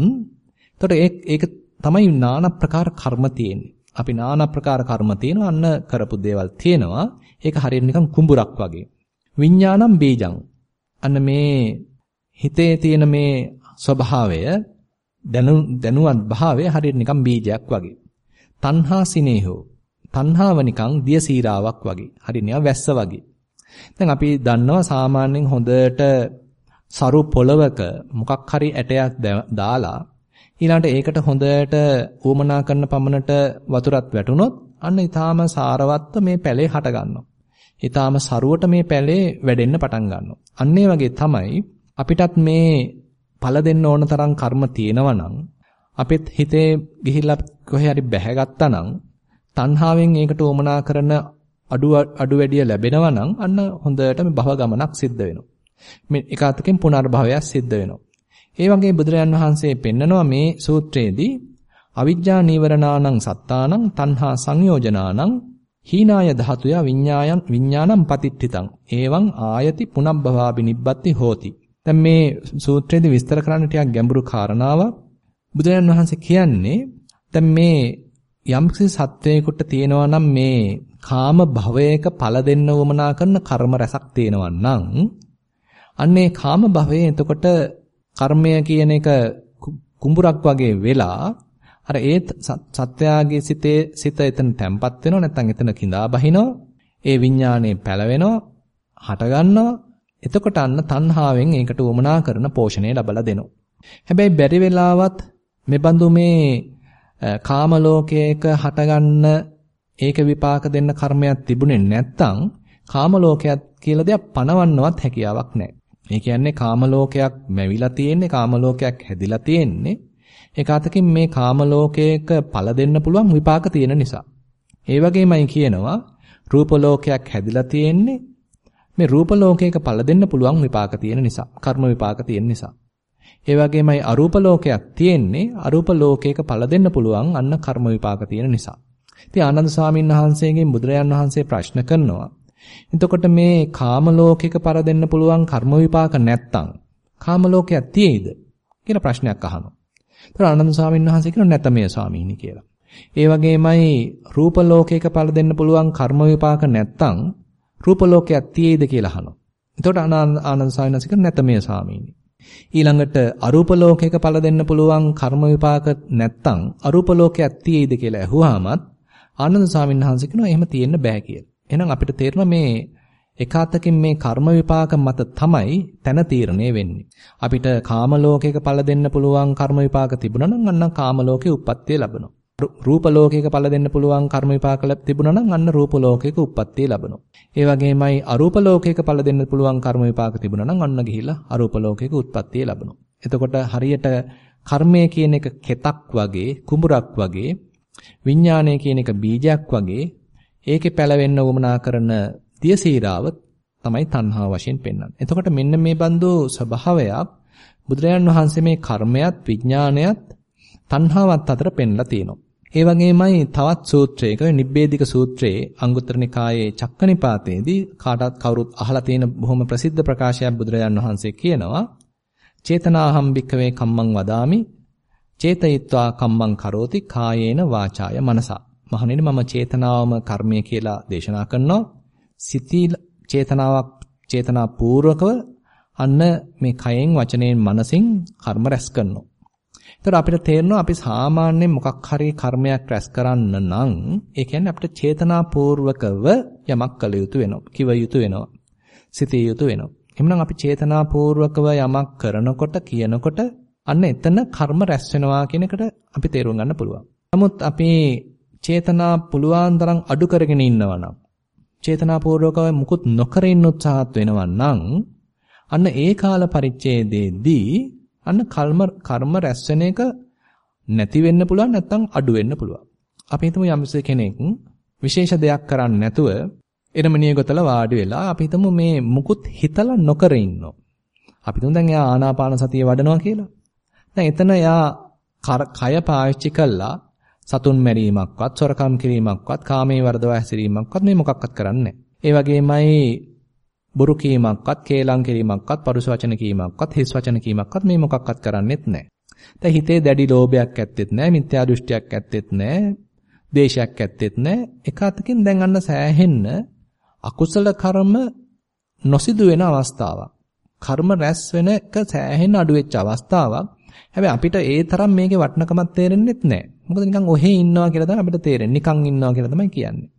[SPEAKER 1] එතකොට ඒක තමයි নানা ප්‍රකාර කර්ම තියෙන්නේ. අපි নানা ප්‍රකාර කර්ම තියෙනවා අන්න කරපු දේවල් තියෙනවා. ඒක හරියට නිකන් කුඹුරක් වගේ. විඥානම් බීජං. අන්න මේ හිතේ තියෙන මේ ස්වභාවය දැනුවත් භාවය හරියට නිකන් බීජයක් වගේ. තණ්හා සිනේහෝ. තණ්හාව නිකන් දිය සීරාවක් වගේ. හරිය නිකන් වැස්ස වගේ. දැන් අපි දන්නවා සාමාන්‍යයෙන් හොඳට සරු පොළවක මොකක් හරි ඇටයක් දාලා ඊළඟට ඒකට හොඳට ඌමනා කරන පමණට වතුරත් වැටුනොත් අන්න ඊටාම සාරවත්ව මේ පැලේ හට ගන්නවා. ඊටාම සරුවට මේ පැලේ වැඩෙන්න පටන් ගන්නවා. අන්න වගේ තමයි අපිටත් මේ පළ දෙන්න ඕන තරම් කර්ම තියෙනවා නම් අපිත් හිතේ ගිහිල්ලා කොහේ හරි බැහැගත්තා නම් තණ්හාවෙන් ඒකට උමනා කරන අඩු අඩු වැඩිය ලැබෙනවා නම් අන්න හොඳට මේ භව ගමනක් සිද්ධ වෙනවා. මේ එක අතකින් පුනර්භවයක් සිද්ධ වෙනවා. ඒ වගේ බුදුරයන් වහන්සේ පෙන්නනවා මේ සූත්‍රයේදී අවිජ්ජා නීවරණානං සත්තානං තණ්හා සංයෝජනානං හීනාය ධාතුය විඤ්ඤායන් විඤ්ඤාණං පතිට්ඨිතං එවං ආයති පුනබ්බවාපි නිබ්බත්ති හෝති දැන් මේ සූත්‍රයේදී විස්තර කරන්න ටිකක් ගැඹුරු කාරණාවක් බුදුරජාන් වහන්සේ කියන්නේ දැන් මේ යම්කිසි සත්වයකට තියෙනවා නම් මේ කාම භවයක ඵල දෙන්න වමනා කරන කර්ම රැසක් තියෙනවා නම් අන්නේ කාම භවයේ එතකොට කර්මය කියන එක කුඹුරක් වගේ වෙලා අර ඒ සත්‍යයාගේ සිතේ සිත එතන තැම්පත් වෙනවා නැත්නම් එතන கிඳා බහිනවා ඒ විඥානේ පැලවෙනවා හට ගන්නවා. එතකොට අන්න තණ්හාවෙන් ඒකට උමනා කරන පෝෂණය ලබලා දෙනවා. හැබැයි බැරි වෙලාවත් මෙබඳු මේ කාම ලෝකයක හටගන්න ඒක විපාක දෙන්න කර්මයක් තිබුණේ නැත්නම් කාම ලෝකයක් කියලා දෙයක් පණවන්නවත් හැකියාවක් නැහැ. ඒ කියන්නේ කාම ලෝකයක් මැවිලා තියෙන්නේ කාම ලෝකයක් හැදිලා තියෙන්නේ ඒක අතකින් මේ කාම ලෝකයක ඵල දෙන්න පුළුවන් විපාක තියෙන නිසා. ඒ වගේමයි කියනවා රූප ලෝකයක් හැදිලා තියෙන්නේ මේ රූප ලෝකයක ඵල දෙන්න පුළුවන් විපාක තියෙන නිසා. කර්ම විපාක තියෙන නිසා. ඒ වගේමයි අරූප ලෝකයක් තියෙන්නේ අරූප ලෝකයක ඵල දෙන්න පුළුවන් අන්න කර්ම විපාක තියෙන නිසා. ඉතින් ආනන්ද ස්වාමීන් වහන්සේගෙන් බුදුරජාන් වහන්සේ ප්‍රශ්න කරනවා. එතකොට මේ කාම ලෝකයක පර දෙන්න පුළුවන් කර්ම විපාක නැත්තම් කාම ලෝකයක් තියෙයිද කියලා ප්‍රශ්නයක් අහනවා. ඒතර ආනන්ද ස්වාමීන් වහන්සේ කියනවා නැත මේ ස්වාමීනි කියලා. ඒ වගේමයි රූප ලෝකයක පල දෙන්න පුළුවන් කර්ම විපාක නැත්තම් රූප ලෝකයක් තියෙයිද කියලා අහනවා. එතකොට ආනන්ද ස්වාමීන් වහන්සේ කියනවා නැත මේ ස්වාමීනි. ඊළඟට අරූප ලෝකයක පල දෙන්න පුළුවන් කර්ම විපාක නැත්තම් අරූප ලෝකයක් තියෙයිද කියලා ඇහුවාමත් ආනන්ද ස්වාමීන් වහන්සේ කියනවා එහෙම තියෙන්න බෑ කියලා. එහෙනම් අපිට තේරෙනවා මේ එකාතකින් මේ කර්ම විපාක මත තමයි තන තීරණය වෙන්නේ. අපිට කාම ලෝකයක ඵල දෙන්න පුළුවන් කර්ම විපාක තිබුණා නම් අන්න කාම ලෝකේ උප්පත්තිය ලැබෙනවා. රූප ලෝකයක ඵල දෙන්න පුළුවන් කර්ම විපාක තිබුණා නම් අන්න රූප ලෝකයක උප්පත්තිය ලැබෙනවා. ඒ වගේමයි අරූප ලෝකයක ඵල දෙන්න පුළුවන් කර්ම විපාක තිබුණා නම් අන්න ගිහිලා අරූප ලෝකයක උත්පත්තිය ලැබෙනවා. එතකොට හරියට කර්මය කියන එක කෙතක් වගේ කුඹුරක් වගේ විඥානය කියන එක බීජයක් වගේ ඒකේ පැලවෙන්න උවමනා කරන දියසීරාව තමයි තණ්හා වශයෙන් පෙන්වන්නේ. එතකොට මෙන්න මේ බඳු ස්වභාවයක් බුදුරජාන් වහන්සේ මේ කර්මයක් විඥානයත් තණ්හාවත් අතර පෙන්ලා තියෙනවා. ඒ වගේමයි තවත් සූත්‍රයක නිබ්බේධික සූත්‍රයේ අංගුත්තර නිකායේ චක්කනිපාතේදී කාටත් කවුරුත් අහලා තියෙන බොහොම ප්‍රසිද්ධ ප්‍රකාශයක් බුදුරජාන් වහන්සේ කියනවා. චේතනාහම් භික්කවේ කම්මං වදාමි. චේතයිත්වා කම්මං කරෝති කායේන වාචාය මනසා. මහණෙනි මම චේතනාවම කර්මය කියලා දේශනා කරනවා. සිතී චේතනාවක් චේතනා පූර්වකව අන්න මේ කයෙන් වචනයෙන් මනසින් කර්ම රැස් කරනවා. ඒතර අපිට තේරෙනවා අපි සාමාන්‍යයෙන් මොකක් හරි කර්මයක් රැස් කරන්න නම් ඒ කියන්නේ අපිට චේතනා පූර්වකව යමක් කළ යුතු වෙනවා. කිව යුතු වෙනවා. සිතේ යුතු වෙනවා. එහෙනම් අපි චේතනා පූර්වකව යමක් කරනකොට කියනකොට අන්න එතන කර්ම රැස් වෙනවා කියන එකට අපි තේරුම් ගන්න පුළුවන්. නමුත් අපි චේතනා පුළුවන් තරම් අඩු කරගෙන ඉන්නවා නම් චේතනාපූර්වකව මුකුත් නොකර ඉන්න උත්සාහත් වෙනවා නම් අන්න ඒ කාල පරිච්ඡේදයේදී අන්න කර්ම කර්ම රැස් වෙන එක නැති වෙන්න පුළුවන් නැත්නම් අඩු වෙන්න පුළුවන්. අපි හිතමු යම්ස කෙනෙක් විශේෂ දෙයක් කරන්නේ නැතුව එරමණිය ගොතලා වාඩි වෙලා අපි හිතමු මේ මුකුත් හිතලා නොකර ඉන්නෝ. අපි තුන් දැන් එයා ආනාපාන සතිය වඩනවා කියලා. දැන් එතන එයා කය පාවිච්චි කළා සතුන් මැරීමක්වත්, සොරකම් කිරීමක්වත්, කාමයේ වර්ධව හැසිරීමක්වත් මේ මොකක්වත් කරන්නේ ඒ වගේමයි බොරු කීමක්වත්, කේලම් කිරීමක්වත්, පරුස වචන කීමක්වත්, හිස් වචන කීමක්වත් මේ මොකක්වත් කරන්නේත් නැහැ. දැන් හිතේ දැඩි ලෝභයක් ඇත්තෙත් නැහැ, මිත්‍යා දෘෂ්ටියක් ඇත්තෙත් නැහැ, දේශයක් ඇත්තෙත් නැහැ. එක අතකින් දැන් අන්න සෑහෙන්න අකුසල කර්ම නොසිදු වෙන අවස්ථාවක්. කර්ම රැස් වෙන එක සෑහෙන්න අඩු වෙච්ච අවස්ථාවක්. හැබැයි අපිට ඒ තරම් මේකේ වටිනකමක් තේරෙන්නෙත් නැහැ. මොකද නිකන් ඔහෙ ඉන්නවා කියලා තමයි අපිට තේරෙන්නේ. නිකන් ඉන්නවා කියලා තමයි කියන්නේ.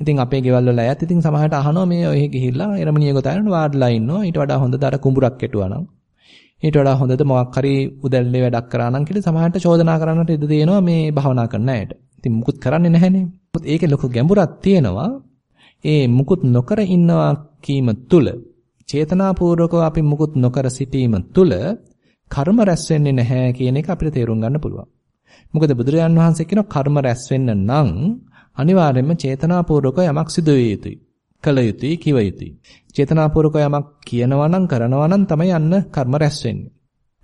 [SPEAKER 1] ඉතින් අපේ ගෙවල් වල අයත් ඉතින් සමහරට අහනවා මේ ඔහෙ ගිහිල්ලා එරමණිය ගොතන වාඩිලා ඉන්නවා. ඊට වඩා හොඳ දර කුඹුරක් කෙටුවා නම්. ඊට වඩා හොඳද මොකක් හරි උදැල්ලේ වැඩක් කරා නම් කියලා සමහරට චෝදනා කරන්නට ඉඩ තියෙනවා මේ භවනා කරන අයට. ඉතින් මුකුත් කරන්නේ නැහනේ. ඒකේ ලොකු ගැඹුරක් තියෙනවා. ඒ මුකුත් නොකර ඉන්නවා කීම තුල චේතනාපූර්වකව අපි මුකුත් නොකර සිටීම තුල කර්ම රැස් වෙන්නේ නැහැ කියන එක අපිට තේරුම් ගන්න පුළුවන්. මොකද බුදුරජාන් වහන්සේ කියන කර්ම රැස් වෙන්න නම් අනිවාර්යයෙන්ම චේතනාපූර්වක යමක් සිදු විය යුතුයි. කළ යුතුයි, කිව යුතුයි. චේතනාපූර්වක යමක් කියනවා නම් කරනවා නම් තමයි අන්න කර්ම රැස් වෙන්නේ.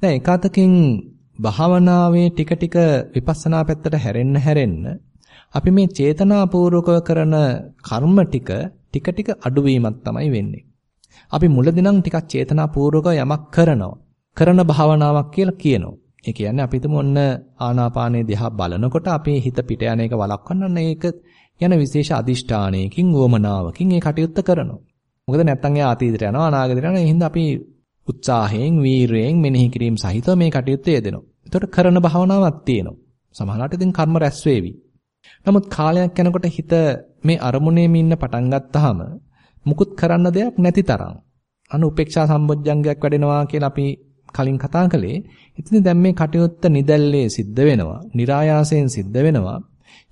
[SPEAKER 1] දැන් එකතකින් භාවනාවේ ටික ටික විපස්සනා පැත්තට හැරෙන්න හැරෙන්න අපි මේ චේතනාපූර්වක කරන කර්ම ටික ටික ටික අඩුවීමක් තමයි වෙන්නේ. අපි මුලදී නම් ටිකක් චේතනාපූර්වක යමක් කරනවා. කරන භාවනාවක් කියලා කියනවා. ඒ කියන්නේ අපි හිතමු ඔන්න ආනාපානයේ දිහා බලනකොට අපේ හිත පිට යන එක වළක්වන්න ඒක යන විශේෂ අදිෂ්ඨානයකින් වමනාවකින් ඒ කටයුත්ත කරනවා. මොකද නැත්තම් එයා අතීතයට යනවා අනාගතයට යනවා. ඒ හින්දා අපි උත්සාහයෙන් වීරයෙන් මෙනෙහි කිරීම සහිතව මේ කටයුත්ත යෙදෙනවා. එතකොට කරන භාවනාවක් තියෙනවා. සමහරවිට ඉතින් කර්ම රැස් වේවි. නමුත් කාලයක් යනකොට හිත මේ අරමුණේම ඉන්න පටන් ගත්තාම මුකුත් කරන්න දෙයක් නැති තරම් අනු උපේක්ෂා සම්බොජ්ජංගයක් වැඩෙනවා කියලා අපි කලින් කතා කළේ. ඉතින් දැන් මේ කටයුත්ත නිදැල්ලේ සිද්ධ වෙනවා. નિરાයාසයෙන් සිද්ධ වෙනවා.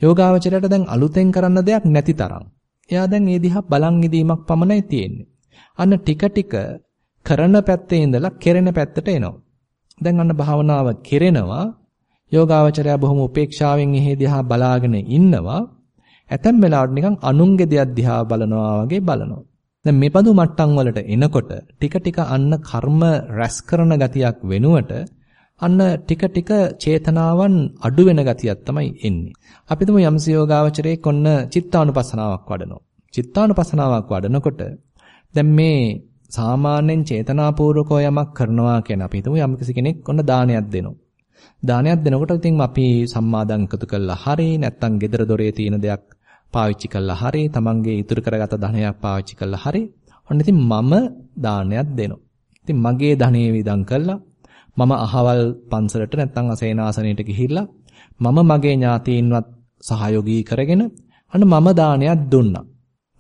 [SPEAKER 1] යෝගාවචරයට දැන් අලුතෙන් කරන්න දෙයක් නැති තරම්. එයා දැන් මේ දිහා බලන් ඉදීමක් පමණයි තියෙන්නේ. අන්න ටික ටික කරන පැත්තේ ඉඳලා කෙරෙන පැත්තට එනවා. දැන් අන්න භාවනාව කෙරෙනවා. යෝගාවචරය බොහොම උපේක්ෂාවෙන් එහෙ දිහා බලාගෙන ඉන්නවා. ඇතැම් වෙලාවට නිකන් අනුන්ගේ දෙයක් දිහා බලනවා වගේ බලනවා. දැන් මේ බඳු මට්ටම් වලට එනකොට ටික ටික අන්න කර්ම රැස් කරන ගතියක් වෙනුවට අන්න ටික ටික චේතනාවන් අඩු වෙන ගතියක් තමයි එන්නේ. අපි තුමු යම්ස යෝගාවචරයේ කොන්න චිත්තානුපස්සනාවක් වඩනවා. චිත්තානුපස්සනාවක් වඩනකොට දැන් මේ සාමාන්‍යයෙන් චේතනාපූර්වකව යමක් කරනවා කියන අපි හිතමු යම් කෙනෙක් ඔන්න දානයක් දෙනවා. දානයක් දෙනකොට ඉතින් අපි සම්මාදම් එකතු කළා හරි නැත්නම් gedara dore තියෙන දෙයක් පාවිච්චි කළා හරි තමන්ගේ ඉතුරු කරගත ධනයක් පාවිච්චි කළා හරි ඔන්න ඉතින් මම දානයක් දෙනවා. ඉතින් මගේ ධනෙ විදම් කළා මම අහවල් පන්සලට නැත්නම් අසේනාසනයට ගිහිල්ලා මම මගේ ඥාතීන්වත් සහයෝගී කරගෙන අන්න මම දානයක් දුන්නා.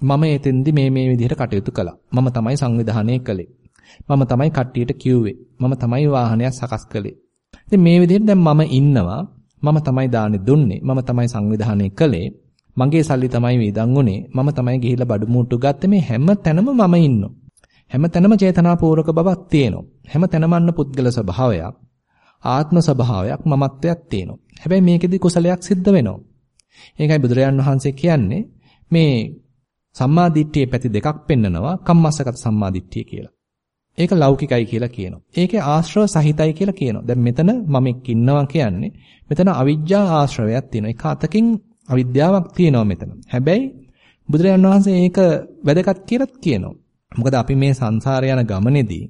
[SPEAKER 1] මම එතෙන්දි මේ මේ විදිහට කටයුතු කළා. මම තමයි සංවිධානය කළේ. මම තමයි කට්ටියට කිව්වේ. මම තමයි වාහනයක් සකස් කළේ. ඉතින් මේ විදිහට දැන් මම ඉන්නවා. මම තමයි දානි දුන්නේ. මම තමයි සංවිධානය කළේ. මගේ සල්ලි තමයි වේදන් උනේ. මම තමයි ගිහිල්ලා බඩු මුට්ටු ගත්තේ මේ හැම තැනම මම ඉන්නවා. හැම තැනම චේතනාපූර්වක බවක් තියෙනවා. හැම තැනම අන්න පුද්ගල ස්වභාවයක්, ආත්ම ස්වභාවයක්, මමත්වයක් තියෙනවා. හැබැයි මේකෙදි කුසලයක් සිද්ධ වෙනවා. ඒකයි බුදුරජාන් වහන්සේ කියන්නේ මේ සම්මා දිට්ඨියේ පැති දෙකක් පෙන්නනවා කම්මස්සගත සම්මා දිට්ඨිය කියලා. ඒක ලෞකිකයි කියලා කියනවා. ඒකේ ආශ්‍රව සහිතයි කියලා කියනවා. දැන් මෙතන මමෙක් ඉන්නවා කියන්නේ මෙතන අවිජ්ජා ආශ්‍රවයක් තියෙනවා. ඒක අතකින් අවිද්‍යාවක් තියෙනවා මෙතන. හැබැයි බුදුරජාණන් වහන්සේ ඒක වැදගත් කියලාත් කියනවා. මොකද අපි මේ සංසාරය යන ගමනේදී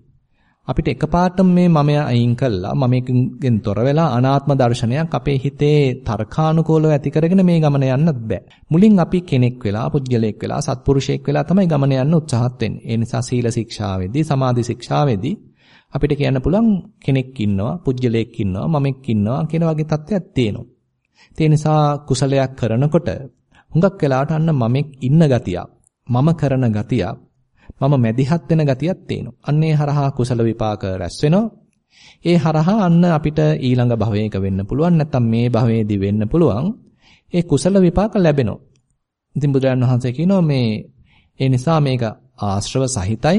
[SPEAKER 1] අපිට එකපාරටම මේ මමයා අයින් කළා මමෙන් තොර වෙලා අනාත්ම දර්ශනයක් අපේ හිතේ තර්කානුකූලව ඇති කරගෙන මේ ගමන යන්නත් බෑ. මුලින් අපි කෙනෙක් වෙලා පුද්ගලයෙක් වෙලා සත්පුරුෂයෙක් වෙලා තමයි ගමන යන්න උත්සාහත් වෙන්නේ. ඒ නිසා සීල ශික්ෂාවේදී සමාධි ශික්ෂාවේදී අපිට කියන්න පුළුවන් කෙනෙක් ඉන්නවා, පුද්ගලයෙක් ඉන්නවා, මමෙක් ඉන්නවා කියන වගේ තත්ත්වයක් තියෙනවා. ඒ නිසා කුසලයක් කරනකොට හුඟක් වෙලාවට අන්න මමෙක් ඉන්න ගතියක්, මම කරන ගතියක් මම මැදිහත් වෙන ගතියක් තියෙනවා. අන්න ඒ හරහා කුසල විපාක රැස් වෙනවා. ඒ හරහා අන්න අපිට ඊළඟ භවයක වෙන්න පුළුවන් නැත්නම් මේ භවයේදී වෙන්න පුළුවන්. ඒ කුසල විපාක ලැබෙනවා. ඉතින් බුදුරජාණන් වහන්සේ කියනවා මේ ඒ නිසා මේක ආශ්‍රව සහිතයි.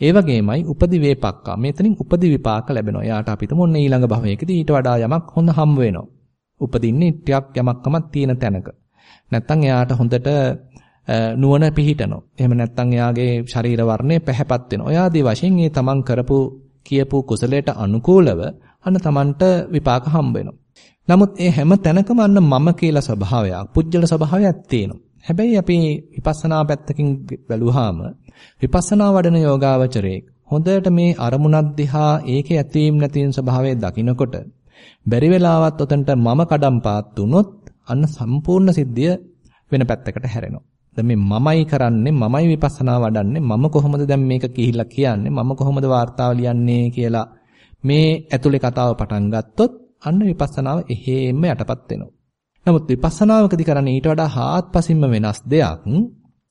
[SPEAKER 1] ඒ වගේමයි උපදි වේපක්කා. මෙතනින් උපදි විපාක ලැබෙනවා. යාට අපිට මොන්න ඊළඟ භවයකදී ඊට වඩා යමක් හොඳ හම් වෙනවා. උපදින්නේ ටිකක් යමක්කමක් තියෙන තැනක. නැත්තම් එයාට හොඳට නුවණ පිහිටනවා. එහෙම නැත්තම් එයාගේ ශරීර වර්ණය පැහැපත් වෙනවා. ඔය ආදී වශයෙන් මේ තමන් කරපු කියපු කුසලයට අනුකූලව අන්න තමන්ට විපාක හම්බ වෙනවා. නමුත් ඒ හැම තැනකම අන්න මම කියලා ස්වභාවයක්, පුජ්‍යල ස්වභාවයක් තියෙනවා. හැබැයි අපි විපස්සනා පැත්තකින් බැලුවාම විපස්සනා වඩන යෝගාවචරයේ හොඳට මේ අරමුණක් දිහා ඒකේ ඇතීම් නැතිම් ස්වභාවය දකිනකොට බැරි වෙලාවත් ඔතනට මම කඩම්පාත් වුනොත් අන්න සම්පූර්ණ සිද්ධිය වෙන පැත්තකට හැරෙනවා. දැන් මේ මමයි කරන්නේ මමයි විපස්සනා වඩන්නේ මම කොහොමද දැන් මේක කිහිල්ලා කියන්නේ මම කොහොමද වාර්තාව ලියන්නේ කියලා මේ ඇතුලේ කතාව පටන් ගත්තොත් අන්න විපස්සනාව එහෙම යටපත් වෙනවා. නමුත් විපස්සනාවකදී කරන්නේ ඊට වඩා හාත්පසින්ම වෙනස් දෙයක්.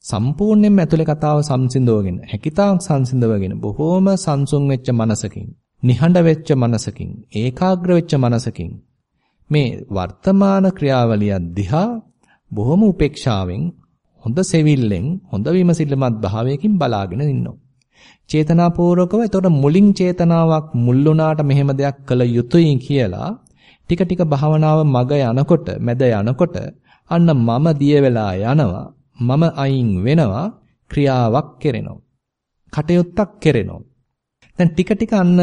[SPEAKER 1] සම්පූර්ණයෙන්ම ඇතුලේ කතාව සංසිඳවගෙන, හැකිතාක් සංසිඳවගෙන බොහෝම සංසුන් වෙච්ච මනසකින්, නිහඬ වෙච්ච මනසකින්, ඒකාග්‍ර වෙච්ච මනසකින් මේ වර්තමාන ක්‍රියාවලිය දිහා බොහොම උපේක්ෂාවෙන් හොඳ සෙවිල්ලෙන් හොඳ විමසිල්ලමත් භාවයකින් බලාගෙන ඉන්නවා. චේතනාපූර්වකව එතකොට මුලින් චේතනාවක් මුල් වුණාට මෙහෙම දෙයක් කළ යුතුයි කියලා ටික ටික භාවනාව මග යනකොට මැද යනකොට අන්න මම දිය වෙලා යනවා මම අයින් වෙනවා ක්‍රියාවක් කෙරෙනවා කටයුත්තක් කෙරෙනවා දැන් ටික ටික අන්න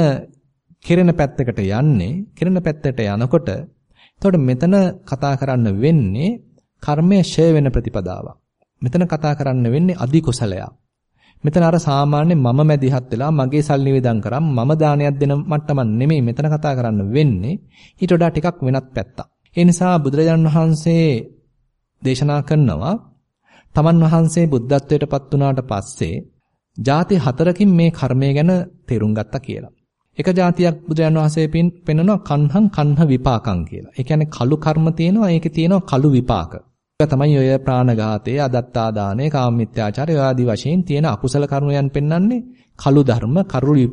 [SPEAKER 1] කෙරෙන පැත්තකට යන්නේ. කෙරෙන පැත්තට යනකොට එතකොට මෙතන කතා කරන්න වෙන්නේ කර්මය ෂය වෙන ප්‍රතිපදාවක්. මෙතන කතා කරන්න වෙන්නේ අදි කුසලයක්. මෙතන අර සාමාන්‍ය මම මැදිහත් වෙලා මගේ සල්ලි වේදම් කරා මම දානයක් දෙන මට්ටම නෙමෙයි මෙතන කතා කරන්න වෙන්නේ. ඊට වඩා ටිකක් වෙනත් පැත්තක්. ඒ නිසා බුදුරජාණන් වහන්සේ දේශනා කරනවා තමන් වහන්සේ බුද්ධත්වයට පත් වුණාට පස්සේ ಜಾති හතරකින් මේ කර්මය ගැන තේරුම් ගත්තා කියලා. එක જાතියක් බුදුන් වහන්සේ පෙන්වනවා කන්හං කන්හ විපාකං කියලා. ඒ කියන්නේ කළු කර්ම තියෙනවා ඒකේ තියෙනවා කළු විපාක. ඒක තමයි ඔය ප්‍රාණඝාතයේ අදත්තා දානයේ කාමමිත්‍යාචාරය ආදී වශයෙන් තියෙන අකුසල කර්මයන් පෙන්වන්නේ කළු ධර්ම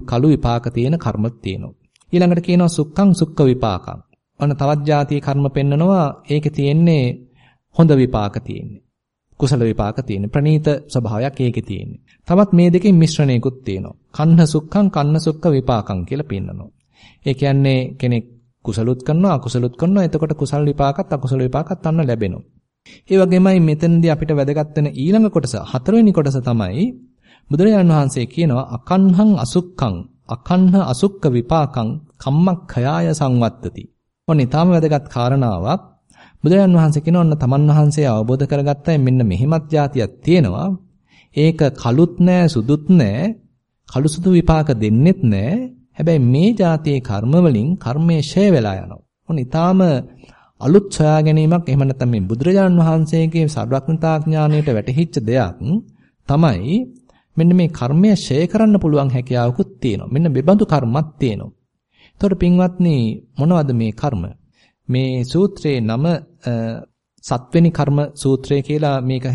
[SPEAKER 1] කළු විපාක තියෙන කර්ම තියෙනවා. ඊළඟට කියනවා සුක්ඛං සුක්ඛ විපාකං. අන්න තවත් જાතිය කර්ම පෙන්නනවා ඒකේ තියෙන්නේ හොඳ විපාක තියෙන්නේ. කුසල විපාක තියෙන්නේ. ප්‍රනීත ස්වභාවයක් ඒකේ තියෙන්නේ. තවත් මේ දෙකේ මිශ්‍රණයකුත් තියෙනවා. කන්න සුක්ඛං කන්න සුක්ඛ විපාකං කියලා පෙන්නනවා. ඒ කියන්නේ කෙනෙක් කුසලුත් කරනවා අකුසලුත් කරනවා. එතකොට කුසල විපාකත් අකුසල විපාකත් අන්න ලැබෙනවා. ඒ වගේමයි මෙතනදී අපිට වැදගත් වෙන ඊළඟ කොටස හතරවෙනි කොටස තමයි බුදුරජාණන් වහන්සේ කියනවා අකන්හං අසුක්ඛං අකන්හ අසුක්ඛ විපාකං කම්මක්ඛයාය සංවත්තති. ඔන්න ඊටාම වැදගත් කාරණාවක් බුදුරජාණන් වහන්සේ කියන ඔන්න තමන් වහන්සේ අවබෝධ කරගත්තයි මෙන්න මෙහිමත් જાතියක් තියෙනවා. ඒක කළුත් නෑ සුදුත් නෑ කළු සුදු විපාක දෙන්නෙත් නෑ. හැබැයි මේ જાතියේ කර්ම වලින් කර්මයේ ෂය වෙලා යනවා. ඔන්න ඊටාම අලුත් සොයා ගැනීමක් එහෙම නැත්නම් මේ බුදුරජාණන් වහන්සේගේ සර්වඥතා ඥාණයට වැටහිච්ච දෙයක් තමයි මෙන්න මේ කර්මය ෂය කරන්න පුළුවන් හැකියාවකුත් තියෙනවා. මෙන්න බෙබඳු කර්මත් තියෙනවා. එතකොට පින්වත්නි මොනවද මේ කර්ම? මේ සූත්‍රයේ නම සත්වෙනි කර්ම සූත්‍රය කියලා මේක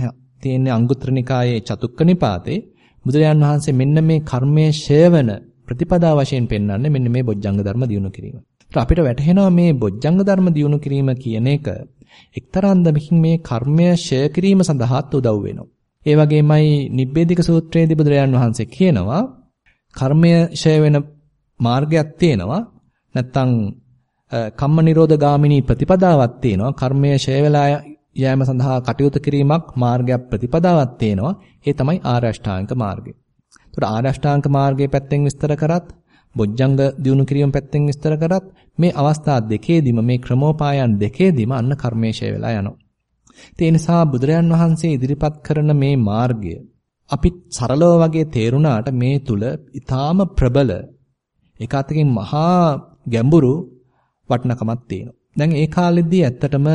[SPEAKER 1] තියෙන්නේ අංගුත්තර නිකායේ චතුක්ක නිපාතේ බුදුරජාන් වහන්සේ මෙන්න මේ කර්මයේ ෂයවන ප්‍රතිපදා වශයෙන් පෙන්වන්නේ මෙන්න මේ බොජ්ජංග ධර්ම දිනු කිරීම. අපිට වැටහෙනවා මේ බොජ්ජංග ධර්ම දියුණු කිරීම කියන එක එක්තරා අන්දමකින් මේ කර්මය ෂය කිරීම සඳහාත් උදව් වෙනවා. ඒ වගේමයි නිබ්බේධික සූත්‍රයේදී බුදුරජාන් වහන්සේ කියනවා කර්මය ෂය වෙන මාර්ගයක් තියෙනවා. නැත්තම් කම්ම නිරෝධ ගාමිනී ප්‍රතිපදාවක් තියෙනවා. කර්මය ෂය වෙලා යෑම සඳහා කටයුතු කිරීමක් මාර්ගයක් ප්‍රතිපදාවක් තියෙනවා. ඒ තමයි ආර්ය අෂ්ටාංග මාර්ගය. ඒතකොට ආර්ය අෂ්ටාංග මාර්ගයේ පැත්තෙන් විස්තර කරත් බොජ්ජංග දියුණු කිරීම පැත්තෙන් විස්තර කරත් මේ අවස්ථා දෙකේදීම මේ ක්‍රමෝපායන් දෙකේදීම අන්න කර්මේශය වෙලා යනවා. ඒ නිසා බුදුරයන් වහන්සේ ඉදිරිපත් කරන මේ මාර්ගය අපි සරලව වගේ තේරුණාට මේ තුල ඊටාම ප්‍රබල එක අතකින් මහා ගැඹුරු වටිනකමක් තියෙනවා. දැන් ඒ කාලෙදී ඇත්තටම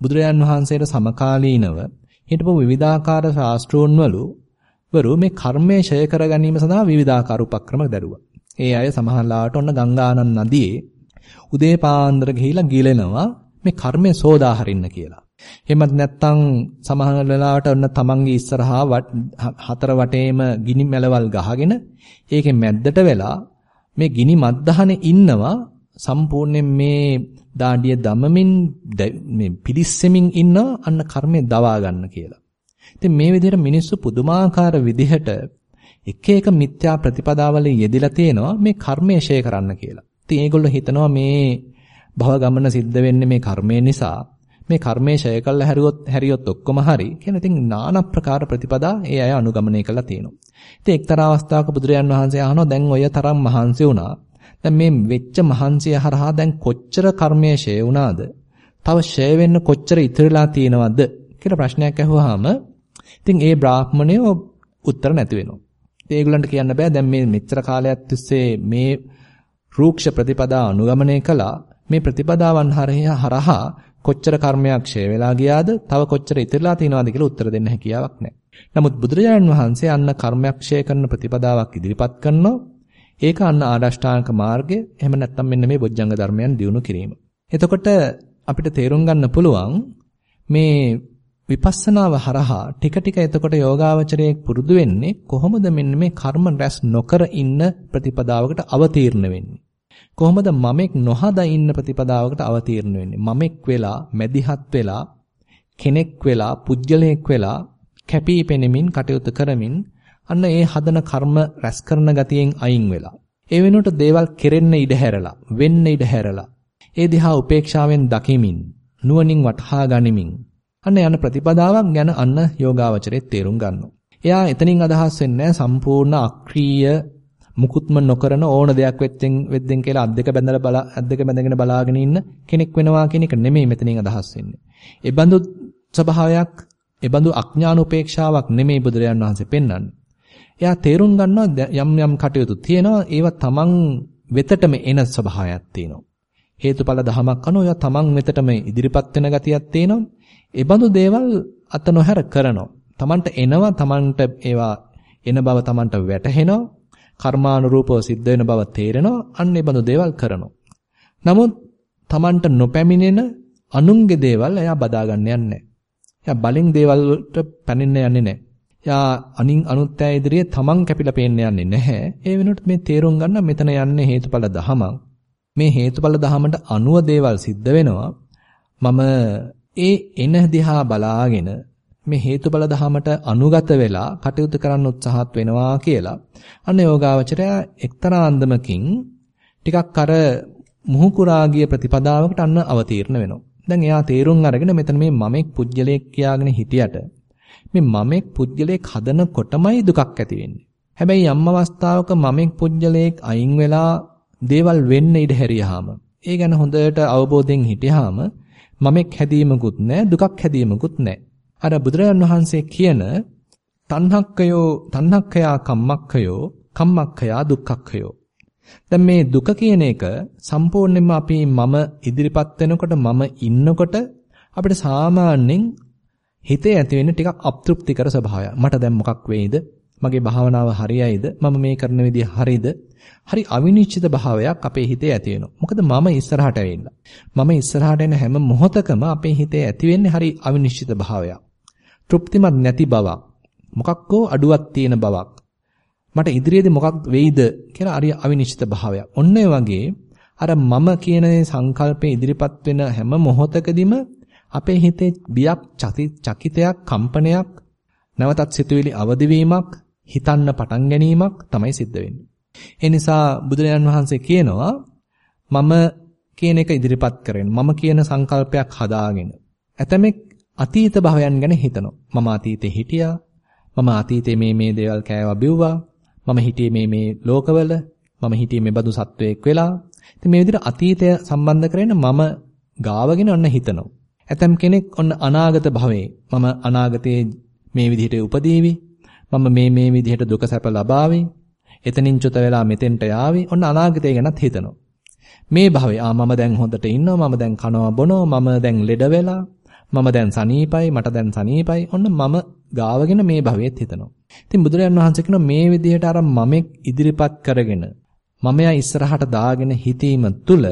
[SPEAKER 1] බුදුරයන් වහන්සේට සමකාලීනව හිටපු විවිධාකාර ශාස්ත්‍රෝන් වලු වරු මේ කර්මය ඡය කර ගැනීම සඳහා විවිධාකාර උපක්‍රම දැරුවා. ඒ අය සමහරලාට ඔන්න ගංගානන් නදියේ උදේ පාන්දර ගිහිලා ගිලෙනවා මේ කර්මය සෝදා හරින්න කියලා. එහෙමත් නැත්නම් සමහර වෙලාවට ඔන්න තමන්ගේ ඉස්සරහා හතර වටේම ගිනි මැලවල් ගහගෙන ඒකේ මැද්දට වෙලා මේ ගිනි මද්දහනේ ඉන්නවා සම්පූර්ණයෙන් මේ දාඩිය දමමින් මේ පිලිස්සෙමින් ඉන්න අන්න කර්මය දවා ගන්න කියලා. ඉතින් මේ විදිහට මිනිස්සු පුදුමාකාර විදිහට එක එක මිත්‍යා ප්‍රතිපදාවල යෙදিলা තේනවා මේ කර්මය ෂේ කරන්න කියලා. ඉතින් ඒගොල්ලෝ හිතනවා මේ භව ගමන සිද්ධ වෙන්නේ මේ කර්මය නිසා. මේ කර්මය ෂේ කළා හැරියොත් හැරියොත් ඔක්කොම හරි. කියන ඉතින් নানা ප්‍රකාර ප්‍රතිපදා ඒ අය අනුගමනය කළා තියෙනවා. ඉතින් එක්තරා අවස්ථාවක බුදුරජාන් වහන්සේ අහනවා දැන් ඔය තරම් මහන්සි වුණා දැන් මේ වෙච්ච මහන්සිය හරහා දැන් කොච්චර කර්මයේ ඡය වුණාද? තව ඡය වෙන්න කොච්චර ඉතිරිලා තියෙනවද කියලා ප්‍රශ්නයක් අහුවාම ඉතින් ඒ බ්‍රාහ්මණය උත්තර නැති වෙනවා. ඉතින් ඒගොල්ලන්ට කියන්න බෑ දැන් මේ මෙච්චර කාලයක් තිස්සේ මේ රූක්ෂ ප්‍රතිපදා අනුගමනය කළා මේ ප්‍රතිපදාවන් හරහා කොච්චර කර්මයක් ඡය වෙලා ගියාද තව කොච්චර ඉතිරිලා තියෙනවද කියලා උත්තර දෙන්න හැකියාවක් නැහැ. නමුත් බුදුරජාණන් වහන්සේ අන්න කර්මයක් ඡය කරන ප්‍රතිපදාවක් ඉදිරිපත් කරනවා. ඒක අන්න ආරෂ්ඨාංග මාර්ගය. එහෙම නැත්නම් මෙන්න මේ බොජ්ජංග ධර්මයන් දියුණු කිරීම. එතකොට අපිට තේරුම් ගන්න පුළුවන් මේ විපස්සනාව හරහා ටික ටික එතකොට යෝගාවචරයේ පුරුදු වෙන්නේ කොහොමද මෙන්න මේ කර්ම රැස් නොකර ඉන්න ප්‍රතිපදාවකට අවතීර්ණ වෙන්නේ කොහොමද මමෙක් නොහදා ඉන්න ප්‍රතිපදාවකට අවතීර්ණ වෙන්නේ මමෙක් වෙලා මැදිහත් වෙලා කෙනෙක් වෙලා පුජ්‍යලයක් වෙලා කැපී පෙනෙමින් කටයුතු කරමින් අන්න ඒ හදන කර්ම රැස් කරන ගතියෙන් අයින් වෙලා ඒ වෙනුවට දේවල් කෙරෙන්න ඉඩ හැරලා වෙන්න ඉඩ හැරලා ඒ දිහා උපේක්ෂාවෙන් දකිමින් නුවණින් වටහා ගනිමින් අන්න යන ප්‍රතිපදාවක් ගැන අන්න යෝගාවචරයේ තේරුම් ගන්නවා. එයා එතනින් අදහස් වෙන්නේ සම්පූර්ණ අක්‍රීය මුකුත්ම නොකරන ඕන දෙයක් වෙච්චෙන් වෙද්දෙන් කියලා අද්දක බැඳලා බලා අද්දක බැඳගෙන බලාගෙන ඉන්න කෙනෙක් වෙනවා කියන එක නෙමෙයි මෙතනින් අදහස් වෙන්නේ. ඒ බඳු ස්වභාවයක්, ඒ බඳු අඥාන උපේක්ෂාවක් නෙමෙයි බුදුරජාන් වහන්සේ පෙන්වන්නේ. එයා තේරුම් ගන්නවා යම් යම් කටයුතු තියෙනවා ඒවා තමන් වෙතටම එන ස්වභාවයක් තියෙනවා. හේතුඵල ධමයක් අනුව ඒවා තමන් වෙතටම ඉදිරිපත් වෙන ගතියක් තියෙනවා. ඒ බඳු දේවල් අත නොහැර කරනවා. තමන්ට එනවා තමන්ට ඒවා එන බව තමන්ට වැටහෙනවා. කර්මානුරූපව සිද්ධ වෙන බව තේරෙනවා. අන්න ඒ බඳු දේවල් කරනවා. නමුත් තමන්ට නොපැමිණෙන අනුන්ගේ දේවල් එයා බදා ගන්න යන්නේ නැහැ. එයා බලෙන් දේවල් වලට පැනෙන්න යන්නේ නැහැ. එයා අනින් අනුත්ය ඉදිරියේ තමන් කැපිලා පේන්න යන්නේ නැහැ. ඒ වෙනුවට මේ තේරුම් ගන්න මෙතන යන්නේ හේතුඵල දහමක්. මේ හේතුඵල දහමට අනුව දේවල් සිද්ධ වෙනවා. මම ඒ එන දිහා බලාගෙන මේ හේතුඵල ධහමට අනුගත වෙලා කටයුතු කරන්න උත්සාහත් වෙනවා කියලා. අන්න යෝගාවචරය එක්තරා අන්දමකින් ටිකක් අර මුහුකුරාගිය ප්‍රතිපදාවකට අන්න අවතීර්ණ වෙනවා. දැන් එයා තේරුම් අරගෙන මෙතන මේ මමෙක් පුජ්‍යලයක් කියාගෙන හිටියට මේ මමෙක් පුජ්‍යලයක් හදනකොටමයි දුකක් ඇති වෙන්නේ. හැබැයි යම් අවස්ථාවක මමෙක් පුජ්‍යලයක් අයින් වෙලා දේවල් වෙන්න ඉඩ හැරියාම ඒ ගැන හොඳට අවබෝධයෙන් හිටියාම මමෙක් හැදීමකුත් නැහැ දුකක් හැදීමකුත් නැහැ. අර බුදුරජාන් වහන්සේ කියන තණ්හක්කයෝ තණ්හක්ඛයා කම්මක්ඛයෝ කම්මක්ඛයා දුක්ඛක්ඛයෝ. දැන් මේ දුක කියන එක සම්පූර්ණයෙන්ම අපි මම ඉදිරිපත් වෙනකොට මම ඉන්නකොට අපිට සාමාන්‍යයෙන් හිතේ ඇති වෙන ටිකක් අප්තෘප්තිකර ස්වභාවයක්. මට දැන් මොකක් වෙයිද? මගේ භාවනාව හරියයිද? මම මේ කරන විදිහ හරියද? හරි අවිනිශ්චිත භාවයක් අපේ හිතේ ඇති වෙනවා. මොකද මම ඉස්සරහට ඇවිල්ලා. මම ඉස්සරහට එන හැම මොහොතකම අපේ හිතේ ඇති වෙන්නේ හරි අවිනිශ්චිත භාවයක්. තෘප්තිමත් නැති බවක්. මොකක්කෝ අඩුවක් තියෙන බවක්. මට ඉදිරියේදී මොකක් වෙයිද කියලා හරි අවිනිශ්චිත භාවයක්. ඔන්න වගේ අර මම කියන සංකල්පේ ඉදිරිපත් වෙන හැම මොහොතකදීම අපේ හිතේ බියක් චකිතයක් කම්පනයක් නැවතත් සිතුවිලි අවදිවීමක් හිතන්න පටන් ගැනීමක් තමයි සිද්ධ වෙන්නේ. ඒ නිසා බුදුරජාන් වහන්සේ කියනවා මම කියන එක ඉදිරිපත් කරගෙන මම කියන සංකල්පයක් හදාගෙන ඇතමෙක් අතීත භවයන් ගැන හිතනවා. මම අතීතේ හිටියා. මම අතීතේ මේ මේ දේවල් කෑවා බිව්වා. මම හිටියේ මේ මේ ලෝකවල. මම හිටියේ මේ බඳු සත්වයක් වෙලා. ඉතින් මේ විදිහට අතීතය සම්බන්ධ කරගෙන මම ගාවගෙන ඔන්න හිතනවා. ඇතම් කෙනෙක් ඔන්න අනාගත භවයේ මම අනාගතයේ මේ විදිහට උපදීවි. මම මේ මේ විදිහට දුක සැප ලබාවි. එතනින් චුත වෙලා මෙතෙන්ට යාවි. ඔන්න අනාගතය ගැනත් හිතනවා. මේ භවයේ ආ මම දැන් හොඳට ඉන්නවා. මම දැන් කනවා බොනවා. මම දැන් ලෙඩ වෙලා. මම දැන් සනීපයි. මට දැන් සනීපයි. ඔන්න මම ගාවගෙන මේ භවයේත් හිතනවා. ඉතින් බුදුරජාණන් වහන්සේ කියන මේ විදිහට අර මමෙක් ඉදිරිපත් කරගෙන මමයා ඉස්සරහට දාගෙන හිතීම තුළ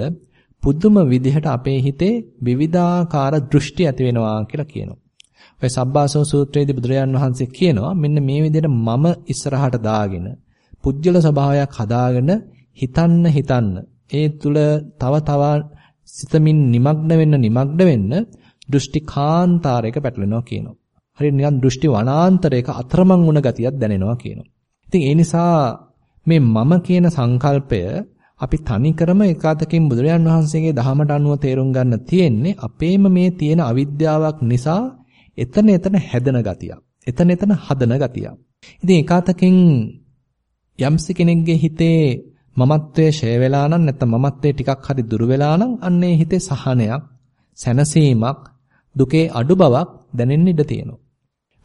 [SPEAKER 1] පුදුම විදිහට අපේ හිතේ විවිධාකාර දෘෂ්ටි ඇති වෙනවා කියලා කියනවා. ඔය සබ්බාසව සූත්‍රයේදී බුදුරජාන් වහන්සේ කියනවා මෙන්න මේ විදිහට මම ඉස්සරහට දාගෙන පුජ්‍යල ස්වභාවයක් හදාගෙන හිතන්න හිතන්න ඒ තුල තව තව සිතමින් নিমগ্ন වෙන්න নিমগ্ন වෙන්න දෘෂ්ටි කාන්තාරයක පැටලෙනවා කියනවා. හරියට නිකන් දෘෂ්ටි වනාන්තරයක අතරමං වුණ ගතියක් දැනෙනවා කියනවා. ඉතින් ඒ නිසා මේ මම කියන සංකල්පය අපි තනිකරම එකාතකින් බුදුරජාන් වහන්සේගේ දහමට අනුව තේරුම් ගන්න තියෙන්නේ අපේම මේ තියෙන අවිද්‍යාවක් නිසා එතන එතන හැදෙන ගතියක්. එතන එතන හදන ගතියක්. ඉතින් එකාතකින් යම්සි කෙනෙක්ගේ හිතේ මමත්වයේ ෂය වෙලා නම් නැත්නම් මමත්වයේ ටිකක් හරි දුර වෙලා නම් අන්නේ හිතේ සහනයක්, සැනසීමක්, දුකේ අඩු බවක් දැනෙන්න ඉඩ තියෙනවා.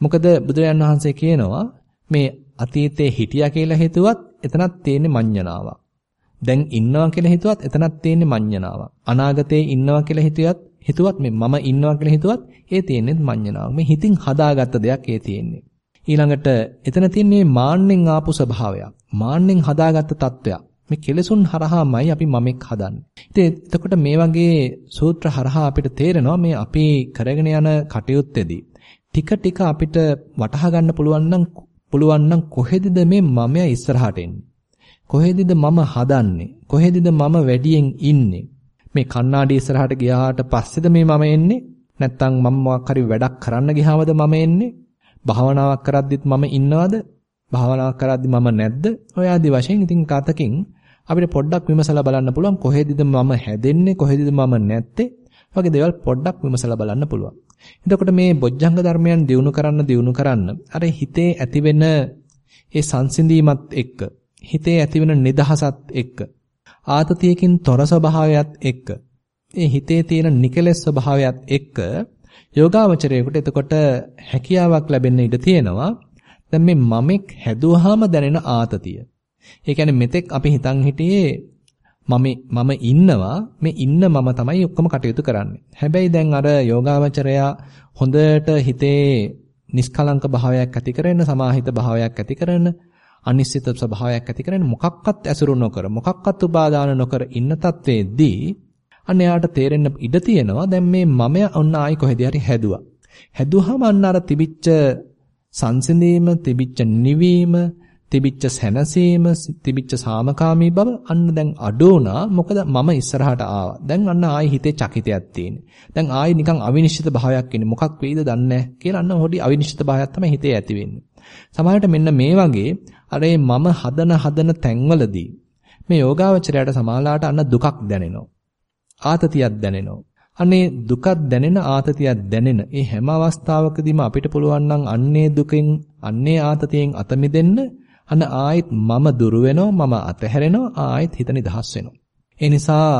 [SPEAKER 1] මොකද බුදුරජාන් වහන්සේ කියනවා මේ අතීතේ හිටියා කියලා හිතුවත් එතනක් තියෙන්නේ මඤ්ඤණාවක්. දැන් ඉන්නවා කියලා හිතුවත් එතනක් තියෙන්නේ මඤ්ඤණාවක්. අනාගතේ ඉන්නවා කියලා හිතුවත් හිතුවත් මේ මම ඉන්නවා කියලා හිතුවත් ඒ තියෙන්නේ මඤ්ඤණාවක්. මේ හිතින් හදාගත්ත දෙයක් ඒ තියෙන්නේ. ඊළඟට එතන තියෙන්නේ මාන්නෙන් ආපු ස්වභාවයක්. මාන්නෙන් හදාගත්ත තත්වයක්. මේ කෙලෙසුන් හරහාමයි අපි මමෙක් හදන්නේ. ඉතින් එතකොට මේ වගේ සූත්‍ර හරහා අපිට තේරෙනවා මේ අපි කරගෙන යන කටයුත්තේදී ටික ටික අපිට වටහා ගන්න පුළුවන් නම් පුළුවන් නම් කොහෙදද මේ මමයා ඉස්සරහට එන්නේ? කොහෙදද මම හදන්නේ? කොහෙදද මම වැඩියෙන් ඉන්නේ? මේ කණ්ණාඩි ඉස්සරහට ගියාට පස්සේද මේ මම එන්නේ? නැත්නම් මම මොකක් හරි වැඩක් කරන්න ගියාමද මම එන්නේ? භාවනාවක් කරද්දිත් මම ඉන්නවද? භාවනාවක් කරද්දි මම නැද්ද? ඔය ආදි වශයෙන් ඉතින් කාතකින් අපිට පොඩ්ඩක් විමසලා බලන්න පුළුවන් කොහෙදද මම හැදෙන්නේ කොහෙදද මම නැත්තේ වගේ දේවල් පොඩ්ඩක් විමසලා බලන්න පුළුවන්. එතකොට මේ බොජ්ජංග ධර්මයන් දිනු කරන්න දිනු කරන්න අර හිතේ ඇතිවෙන ඒ සංසිඳීමත් එක්ක හිතේ ඇතිවෙන නිදහසත් එක්ක ආතතියකින් තොර ස්වභාවයත් එක්ක ඒ හිතේ තියෙන නිකලෙස් ස්වභාවයත් එක්ක යෝගාවචරයේකට එතකොට හැකියාවක් ලැබෙන්න ඉඩ තියෙනවා. දැන් මේ මමෙක් හැදුවාම දැනෙන ආතතිය. ඒ කියන්නේ මෙතෙක් අපි හිතන් හිටියේ මම මම ඉන්නවා මේ ඉන්න මම තමයි ඔක්කොම කටයුතු කරන්නේ. හැබැයි දැන් අර යෝගාවචරයා හොඳට හිතේ නිස්කලංක භාවයක් ඇති කරගෙන සමාහිත භාවයක් ඇති කරගෙන අනිශ්චිත ස්වභාවයක් ඇති කරගෙන මොකක්වත් ඇසුරු නොකර මොකක්වත් උපාදාන නොකර ඉන්න තත්වේදී අන්න එයාට තේරෙන්න ඉඩ තියෙනවා දැන් මේ මමයා ඔන්න ආයි කොහෙද හරි හැදුවා. හැදුවාම අන්න අර තිබිච්ච සංසිඳීම, තිබිච්ච නිවීම, තිබිච්ච සැනසීම, තිබිච්ච සාමකාමී බව අන්න දැන් අඩු මොකද මම ඉස්සරහට ආවා. දැන් අන්න ආයි හිතේ චකිතයක් තියෙන්නේ. දැන් ආයි නිකන් අවිනිශ්චිත භාවයක් ඉන්නේ. මොකක් වෙයිද දන්නේ කියලා අන්න හොඩි අවිනිශ්චිත භාවයක් තමයි හිතේ ඇති වෙන්නේ. සමහරවිට මෙන්න මේ වගේ අර මම හදන හදන තැන්වලදී මේ යෝගාවචරයට සමාලාට අන්න දුකක් දැනෙනවා. ආතතියක් දැනෙනවා. අනේ දුකක් දැනෙන ආතතියක් දැනෙන ඒ හැම අවස්ථාවකදීම අපිට පුළුවන් නම් අන්නේ දුකෙන් අන්නේ ආතතියෙන් අත මිදෙන්න අන්න ආයෙත් මම දුරු වෙනවා මම අතහැරෙනවා ආයෙත් හිත නිදහස් වෙනවා. ඒ නිසා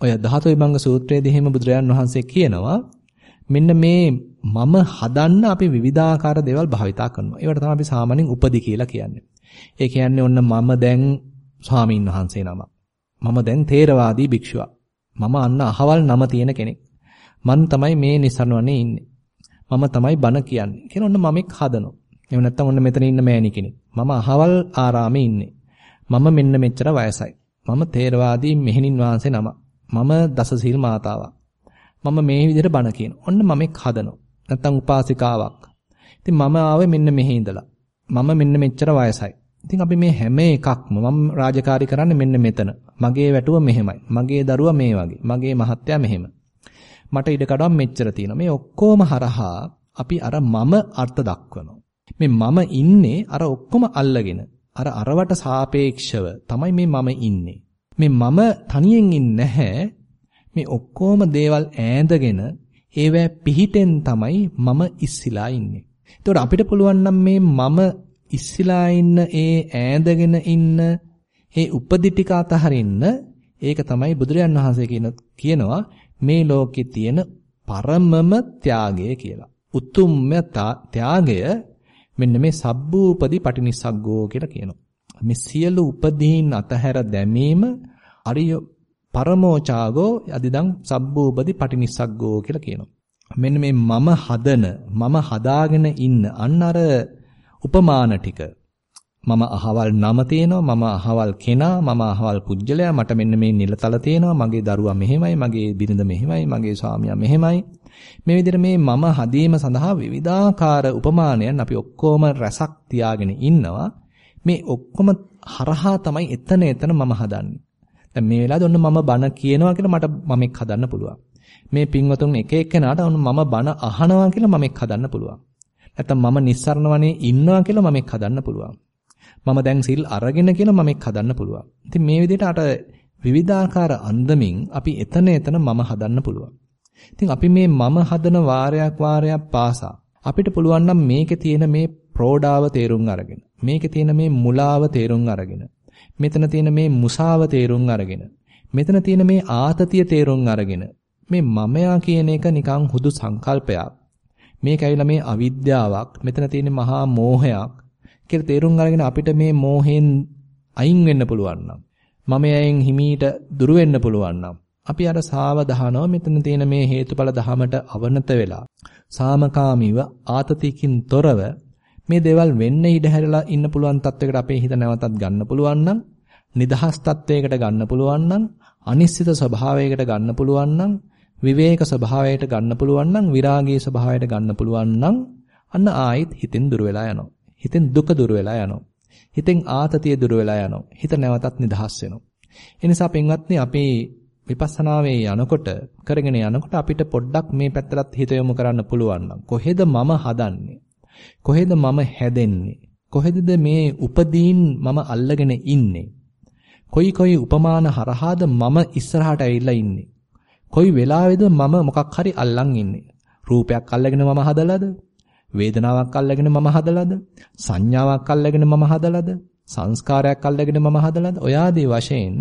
[SPEAKER 1] ඔය ධාතු විභංග සූත්‍රයේදී එහෙම බුදුරජාන් වහන්සේ කියනවා මෙන්න මේ මම හදන්න අපි විවිධාකාර දේවල් භාවිතා කරනවා. ඒවට තමයි අපි සාමාන්‍යයෙන් උපදි කියලා කියන්නේ. ඒ කියන්නේ ඔන්න මම දැන් ස්වාමීන් වහන්සේ නම. මම දැන් තේරවාදී භික්ෂුවක්. මම අන්න අහවල් නම තියෙන කෙනෙක්. මන් තමයි මේ නිසරණවනේ ඉන්නේ. මම තමයි බණ කියන්නේ. කියන ඔන්න මමෙක් හදනවා. එහෙම නැත්නම් ඔන්න මෙතන ඉන්න මෑණි කෙනෙක්. මම අහවල් ආරාමේ ඉන්නේ. මම මෙන්න මෙච්චර වයසයි. මම තේරවාදී මෙහෙණින් වහන්සේ නම. මම දසසීල් මාතාවක්. මම මේ විදිහට බණ කියන. ඔන්න මමෙක් හදනවා. නැත්නම් උපාසිකාවක්. ඉතින් මම ආවේ මෙන්න මෙහි ඉඳලා. මම මෙන්න මෙච්චර වයසයි. ඉතින් අපි මේ හැම එකක්ම මම රාජකාරී කරන්නේ මෙන්න මෙතන. මගේ වැටුව මෙහෙමයි. මගේ දරුවා මේ වගේ. මගේ මහත්තයා මෙහෙම. මට ඉඩ කඩම් මෙච්චර තියෙනවා. මේ ඔක්කොම හරහා අපි අර මම අර්ථ දක්වනවා. මේ මම ඉන්නේ අර ඔක්කොම අල්ලගෙන අර අරවට සාපේක්ෂව තමයි මේ මම ඉන්නේ. මේ මම තනියෙන් ඉන්නේ නැහැ. මේ ඔක්කොම දේවල් ඈඳගෙන ඒවැ පිහිටෙන් තමයි මම ඉස්සිලා ඉන්නේ. ඒතකොට අපිට පුළුවන් නම් මේ මම ඉස්සිලා ඉන්න ඒ ඈඳගෙන ඉන්න ඒ උපදි ටික අතහරින්න ඒක තමයි බුදුරජාන් වහන්සේ කියන කියනවා මේ ලෝකේ තියෙන පරමම ත්‍යාගය කියලා. උතුම්ම ත්‍යාගය මෙන්න මේ සබ්බූපදී පටිනිස්සග්ගෝ කියලා කියනවා. මේ සියලු උපදීන් අතහැර දැමීම අරිය පරමෝචාගෝ යදිදං සබ්බූපදී පටිනිස්සග්ගෝ කියලා කියනවා. මෙන්න මේ මම හදන මම හදාගෙන ඉන්න අන්න අර උපමාන ටික. මම අහවල් නම තියෙනවා මම අහවල් කෙනා මම අහවල් පුජ්‍යලයා මට මෙන්න මේ නිලතල තියෙනවා මගේ දරුවා මෙහෙමයි මගේ බිරිඳ මෙහෙමයි මගේ ස්වාමියා මෙහෙමයි. මේ විදිහට මේ මම හදීම සඳහා විවිධාකාර උපමානයන් අපි ඔක්කොම රසක් තියාගෙන ඉන්නවා. මේ ඔක්කොම හරහා තමයි එතන එතන මම හදන්නේ. දැන් මේ වෙලාවේ ඔන්න මම බන කියනවා කියලා මට මමෙක් හදන්න පුළුවන්. මේ පින්වතුන් එක එක්කෙනාට ඔන්න මම බන අහනවා කියලා මමෙක් හදන්න පුළුවන් නැත්නම් මම නිස්සරණ වනේ ඉන්නවා කියලා මමෙක් හදන්න පුළුවන් මම දැන් සිල් අරගෙන කියලා මම එක් හදන්න පුළුවන්. ඉතින් මේ විදිහට අර විවිධාකාර අන්දමින් අපි එතන එතන මම හදන්න පුළුවන්. ඉතින් අපි මේ මම හදන වාරයක් වාරයක් පාසා අපිට පුළුවන් නම් මේකේ තියෙන මේ ප්‍රෝඩාව තේරුම් අරගෙන මේකේ තියෙන මේ මුලාව තේරුම් අරගෙන මෙතන තියෙන මේ මුසාව තේරුම් අරගෙන මෙතන තියෙන මේ ආතතිය තේරුම් අරගෙන මේ මමයා කියන එක නිකන් හුදු සංකල්පයක්. මේක ඇවිල්ලා මේ අවිද්‍යාවක් මෙතන තියෙන මහා මෝහයක්. කියලා තේරුම් අරගෙන අපිට මේ මෝහෙන් අයින් වෙන්න පුළුවන් නම් මමයෙන් හිමීට දුර වෙන්න පුළුවන් නම් අපි අර සාවධානව මෙතන තියෙන මේ හේතුඵල ධහමට අවනත වෙලා සාමකාමීව ආතතියකින් තොරව මේ දේවල් වෙන්න ඉඩ හැරලා ඉන්න පුළුවන් තත්වයකට අපේ හිත නැවතත් ගන්න පුළුවන් නම් නිදහස් තත්වයකට ගන්න පුළුවන් නම් අනිශ්චිත ස්වභාවයකට ගන්න පුළුවන් නම් විවේක ස්වභාවයට ගන්න පුළුවන් නම් විරාගී ස්වභාවයට ගන්න පුළුවන් නම් අන්න ආයිත් හිතෙන් දුර වෙලා යනවා. හිතෙන් දුක දුර වෙලා යනවා. හිතෙන් ආතතිය දුර වෙලා යනවා. හිත නැවතත් නිදහස් වෙනවා. ඒ නිසා පින්වත්නි අපි විපස්සනාවේ යනකොට කරගෙන යනකොට අපිට පොඩ්ඩක් මේ පැත්තට හිත යොමු කරන්න පුළුවන් නම් කොහෙද මම හදන්නේ? කොහෙද මම හැදෙන්නේ? කොහෙද මේ උපදීන් මම අල්ලගෙන ඉන්නේ? කොයි කොයි උපමාන හරහාද මම ඉස්සරහට ඇවිල්ලා ඉන්නේ? කොයි වෙලාවේද මම මොකක් හරි අල්ලන් ඉන්නේ? රූපයක් අල්ලගෙන මම හදලාද? වේදනාවක් අල්ලගෙන මම හදලාද? සංඥාවක් අල්ලගෙන මම හදලාද? සංස්කාරයක් අල්ලගෙන මම හදලාද? ඔය ආදී වශයෙන්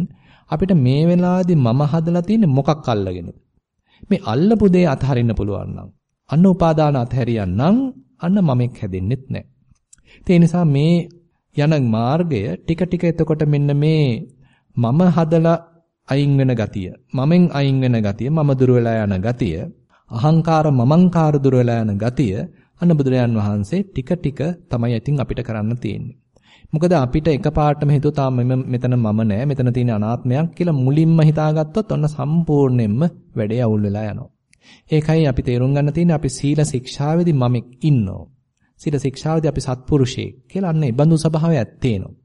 [SPEAKER 1] අපිට මේ වෙලාවේදී මම හදලා තියෙන්නේ මොකක් අල්ලගෙනද? මේ අල්ලපු දේ අතහරින්න පුළුවන් නම් අන්න උපාදාන අතහැරියන්නම් අන්න මමෙක් හැදෙන්නෙත් නැහැ. ඒ නිසා මේ යන මාර්ගය ටික ටික එතකොට මෙන්න මේ මම හදලා අයින් වෙන ගතිය, මමෙන් අයින් වෙන ගතිය, මම දුර වෙලා යන ගතිය, අහංකාර මමංකාර දුර වෙලා යන ගතිය අන්න බුදුරජාන් වහන්සේ ටික ටික තමයි ඉතින් අපිට කරන්න තියෙන්නේ. මොකද අපිට එකපාරටම හිතුව තාම මෙතන මම නෑ මෙතන තියෙන අනාත්මයක් කියලා මුලින්ම හිතාගත්තොත් ඔන්න සම්පූර්ණයෙන්ම වැඩේ අවුල් වෙලා යනවා. ඒකයි අපි තේරුම් ගන්න තියෙන්නේ අපි සීල ශික්ෂාවේදී මමෙක් ඉන්නෝ. සීල ශික්ෂාවේදී අපි සත්පුරුෂයෙක් කියලා අන්න ඒ බඳු ස්වභාවයක් තියෙනවා.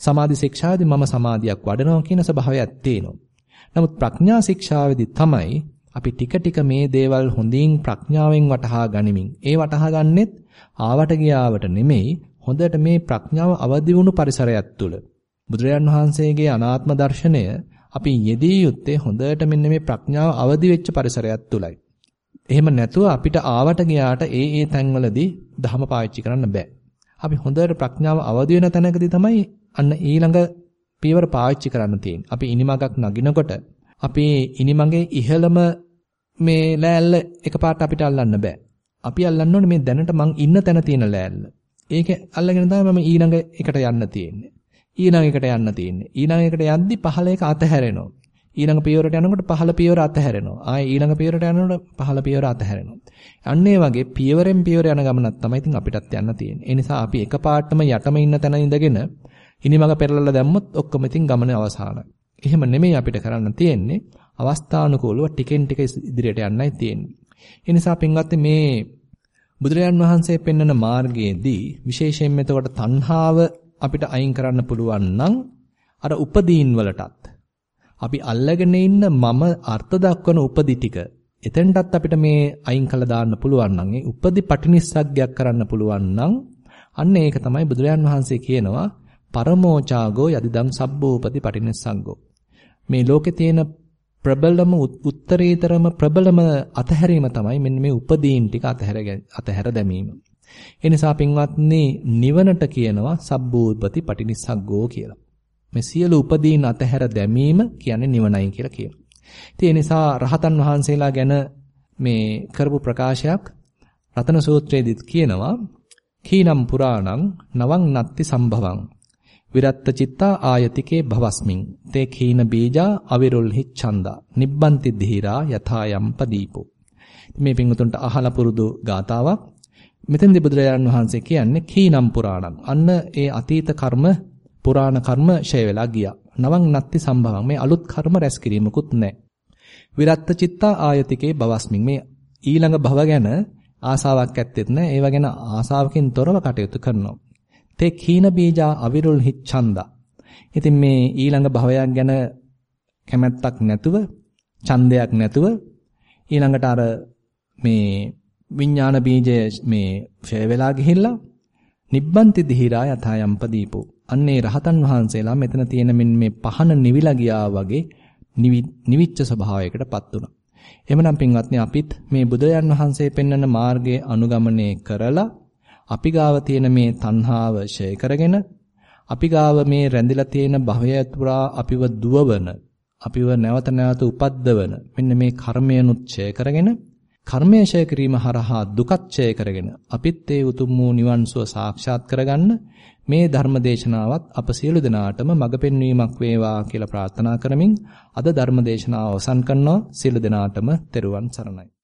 [SPEAKER 1] සමාධි ශික්ෂාවේදී මම සමාධියක් වඩනවා කියන ස්වභාවයක් තියෙනවා. නමුත් ප්‍රඥා ශික්ෂාවේදී තමයි අපි ටික ටික මේ දේවල් හොඳින් ප්‍රඥාවෙන් වටහා ගනිමින් ඒ වටහා ගන්නෙත් ආවට ගියාවට නෙමෙයි හොඳට මේ ප්‍රඥාව අවදි වුණු පරිසරයක් තුල බුදුරජාන් වහන්සේගේ අනාත්ම දර්ශනය අපි යෙදී යුත්තේ හොඳට මෙන්න මේ ප්‍රඥාව අවදි වෙච්ච පරිසරයක් තුලයි. එහෙම නැතුව අපිට ආවට ගියාට ඒ ඒ තැන්වලදී ධම පාවිච්චි කරන්න බෑ. අපි හොඳට ප්‍රඥාව අවදි වෙන තැනකදී තමයි අන්න ඊළඟ පියවර පාවිච්චි කරන්න තියෙන්නේ. අපි ඉනිමගක් නගිනකොට අපි ඉනිමගේ ඉහළම මේ ලෑල්ල එකපාරට අපිට අල්ලන්න බෑ. අපි අල්ලන්න ඕනේ මේ දැනට මං ඉන්න තැන තියෙන ලෑල්ල. ඒක අල්ලගෙන තමයි මම ඊළඟ එකට යන්න තියෙන්නේ. ඊළඟ එකට යන්න තියෙන්නේ. ඊළඟ එකට යද්දි පහළ එක අතහැරෙනවා. ඊළඟ පියවරට යනකොට පහළ පියවර අතහැරෙනවා. ආයේ ඊළඟ පියවරට යනකොට පහළ පියවර අතහැරෙනවා. අන්න ඒ වගේ පියවරෙන් පියවර යන ගමනක් තමයි ඉතින් අපිටත් යන්න තියෙන්නේ. ඒ නිසා අපි එකපාරටම යටම ඉන්න තැන ඉඳගෙන ඉනිමග පෙරලලා දැම්මොත් ඔක්කොම ඉතින් ගමන අවසానයි. එහෙම නෙමෙයි අපිට කරන්න තියෙන්නේ. අවස්ථානුකූලව ටිකෙන් ටික ඉදිරියට යන්නයි තියෙන්නේ. ඒ නිසා පින්වත්නි මේ බුදුරජාන් වහන්සේ පෙන්වන මාර්ගයේදී විශේෂයෙන්ම එතකොට තණ්හාව අපිට අයින් කරන්න පුළුවන් නම් අර උපදීන් වලටත් අපි අල්ලගෙන ඉන්න මම අර්ථ දක්වන උපදි ටික එතෙන්ටත් අපිට මේ අයින් කළා දාන්න පුළුවන් නම් ඒ උපදි පටිනිස්සග්ගයක් කරන්න පුළුවන් නම් අන්න ඒක තමයි බුදුරජාන් වහන්සේ කියනවා පරමෝචාගෝ යදිදං සබ්බෝපති පටිනිස්සග්ගෝ මේ ලෝකේ තියෙන ප්‍රබලම උත්තරීතරම ප්‍රබලම අතහැරීම තමයි මෙන්න මේ උපදීන් ටික අතහැර අතහැර දැමීම. ඒ නිසා පින්වත්නි නිවනට කියනවා සබ්බූපති පටිනිස්සග්ගෝ කියලා. මේ සියලු උපදීන් අතහැර දැමීම කියන්නේ නිවනයි කියලා කියනවා. ඉතින් ඒ නිසා රහතන් වහන්සේලා ගැන මේ කරපු ප්‍රකාශයක් රතන සූත්‍රයේදීත් කියනවා කීනම් පුරාණං නවං නත්ති සම්භවං විරත්ත චිත්තා ආයතිකේ භවස්මින් තේ කීන බීජා අවිරුල්හි ඡන්දා නිබ්බන්ති ධීරා යථායම් පදීපෝ මේ පිංගුතුන්ට අහලා පුරුදු ගාතාවක් මෙතෙන්දී බුදුරජාණන් වහන්සේ කියන්නේ කීනම් පුරාණං අන්න ඒ අතීත කර්ම පුරාණ කර්ම ෂය වෙලා ගියා. නවං නත්ති සම්භවං. මේ අලුත් කර්ම රැස් කිරීමකුත් නැහැ. විරත්ත චිත්තා ආයතිකේ භවස්මින් මේ ඊළඟ භව ගැන ආසාවක් ඇත්තෙත් නැහැ. ඒව ගැන ආසාවකින් තොරව කටයුතු කරනවා. තේ කීන බීජා අවිරුල් හිච්ඡන්දා. ඉතින් මේ ඊළඟ භවයක් ගැන කැමැත්තක් නැතුව, ඡන්දයක් නැතුව ඊළඟට අර මේ විඥාන බීජය මේ ඡය වෙලා ගිහිල්ලා නිබ්බන්ති දිහිරා යථායම්පදීපෝ. අන්නේ රහතන් වහන්සේලා මෙතන තියෙන මෙන්න මේ පහන නිවිලා ගියා වගේ නිවිච්ච ස්වභාවයකටපත් වුණා. එහෙමනම් පින්වත්නි අපිත් මේ බුදුරජාන් වහන්සේ පෙන්වන මාර්ගයේ අනුගමනය කරලා අපි ගාව තියෙන මේ තණ්හාව ෂය කරගෙන අපි ගාව මේ රැඳිලා තියෙන භවය තුරා අපිව දුවවන අපිව නැවත නැවත උපද්දවන මෙන්න මේ කර්මයනුත් ඡය කරගෙන කර්මය ඡය කිරීම හරහා දුකත් ඡය කරගෙන අපිත් ඒ උතුම් වූ නිවන් සුව සාක්ෂාත් කරගන්න මේ ධර්ම දේශනාවත් අප සියලු දෙනාටම මඟ පෙන්වීමක් වේවා කියලා ප්‍රාර්ථනා කරමින් අද ධර්ම දේශනාව අවසන් කරනවා. සියලු දෙනාටම තෙරුවන් සරණයි.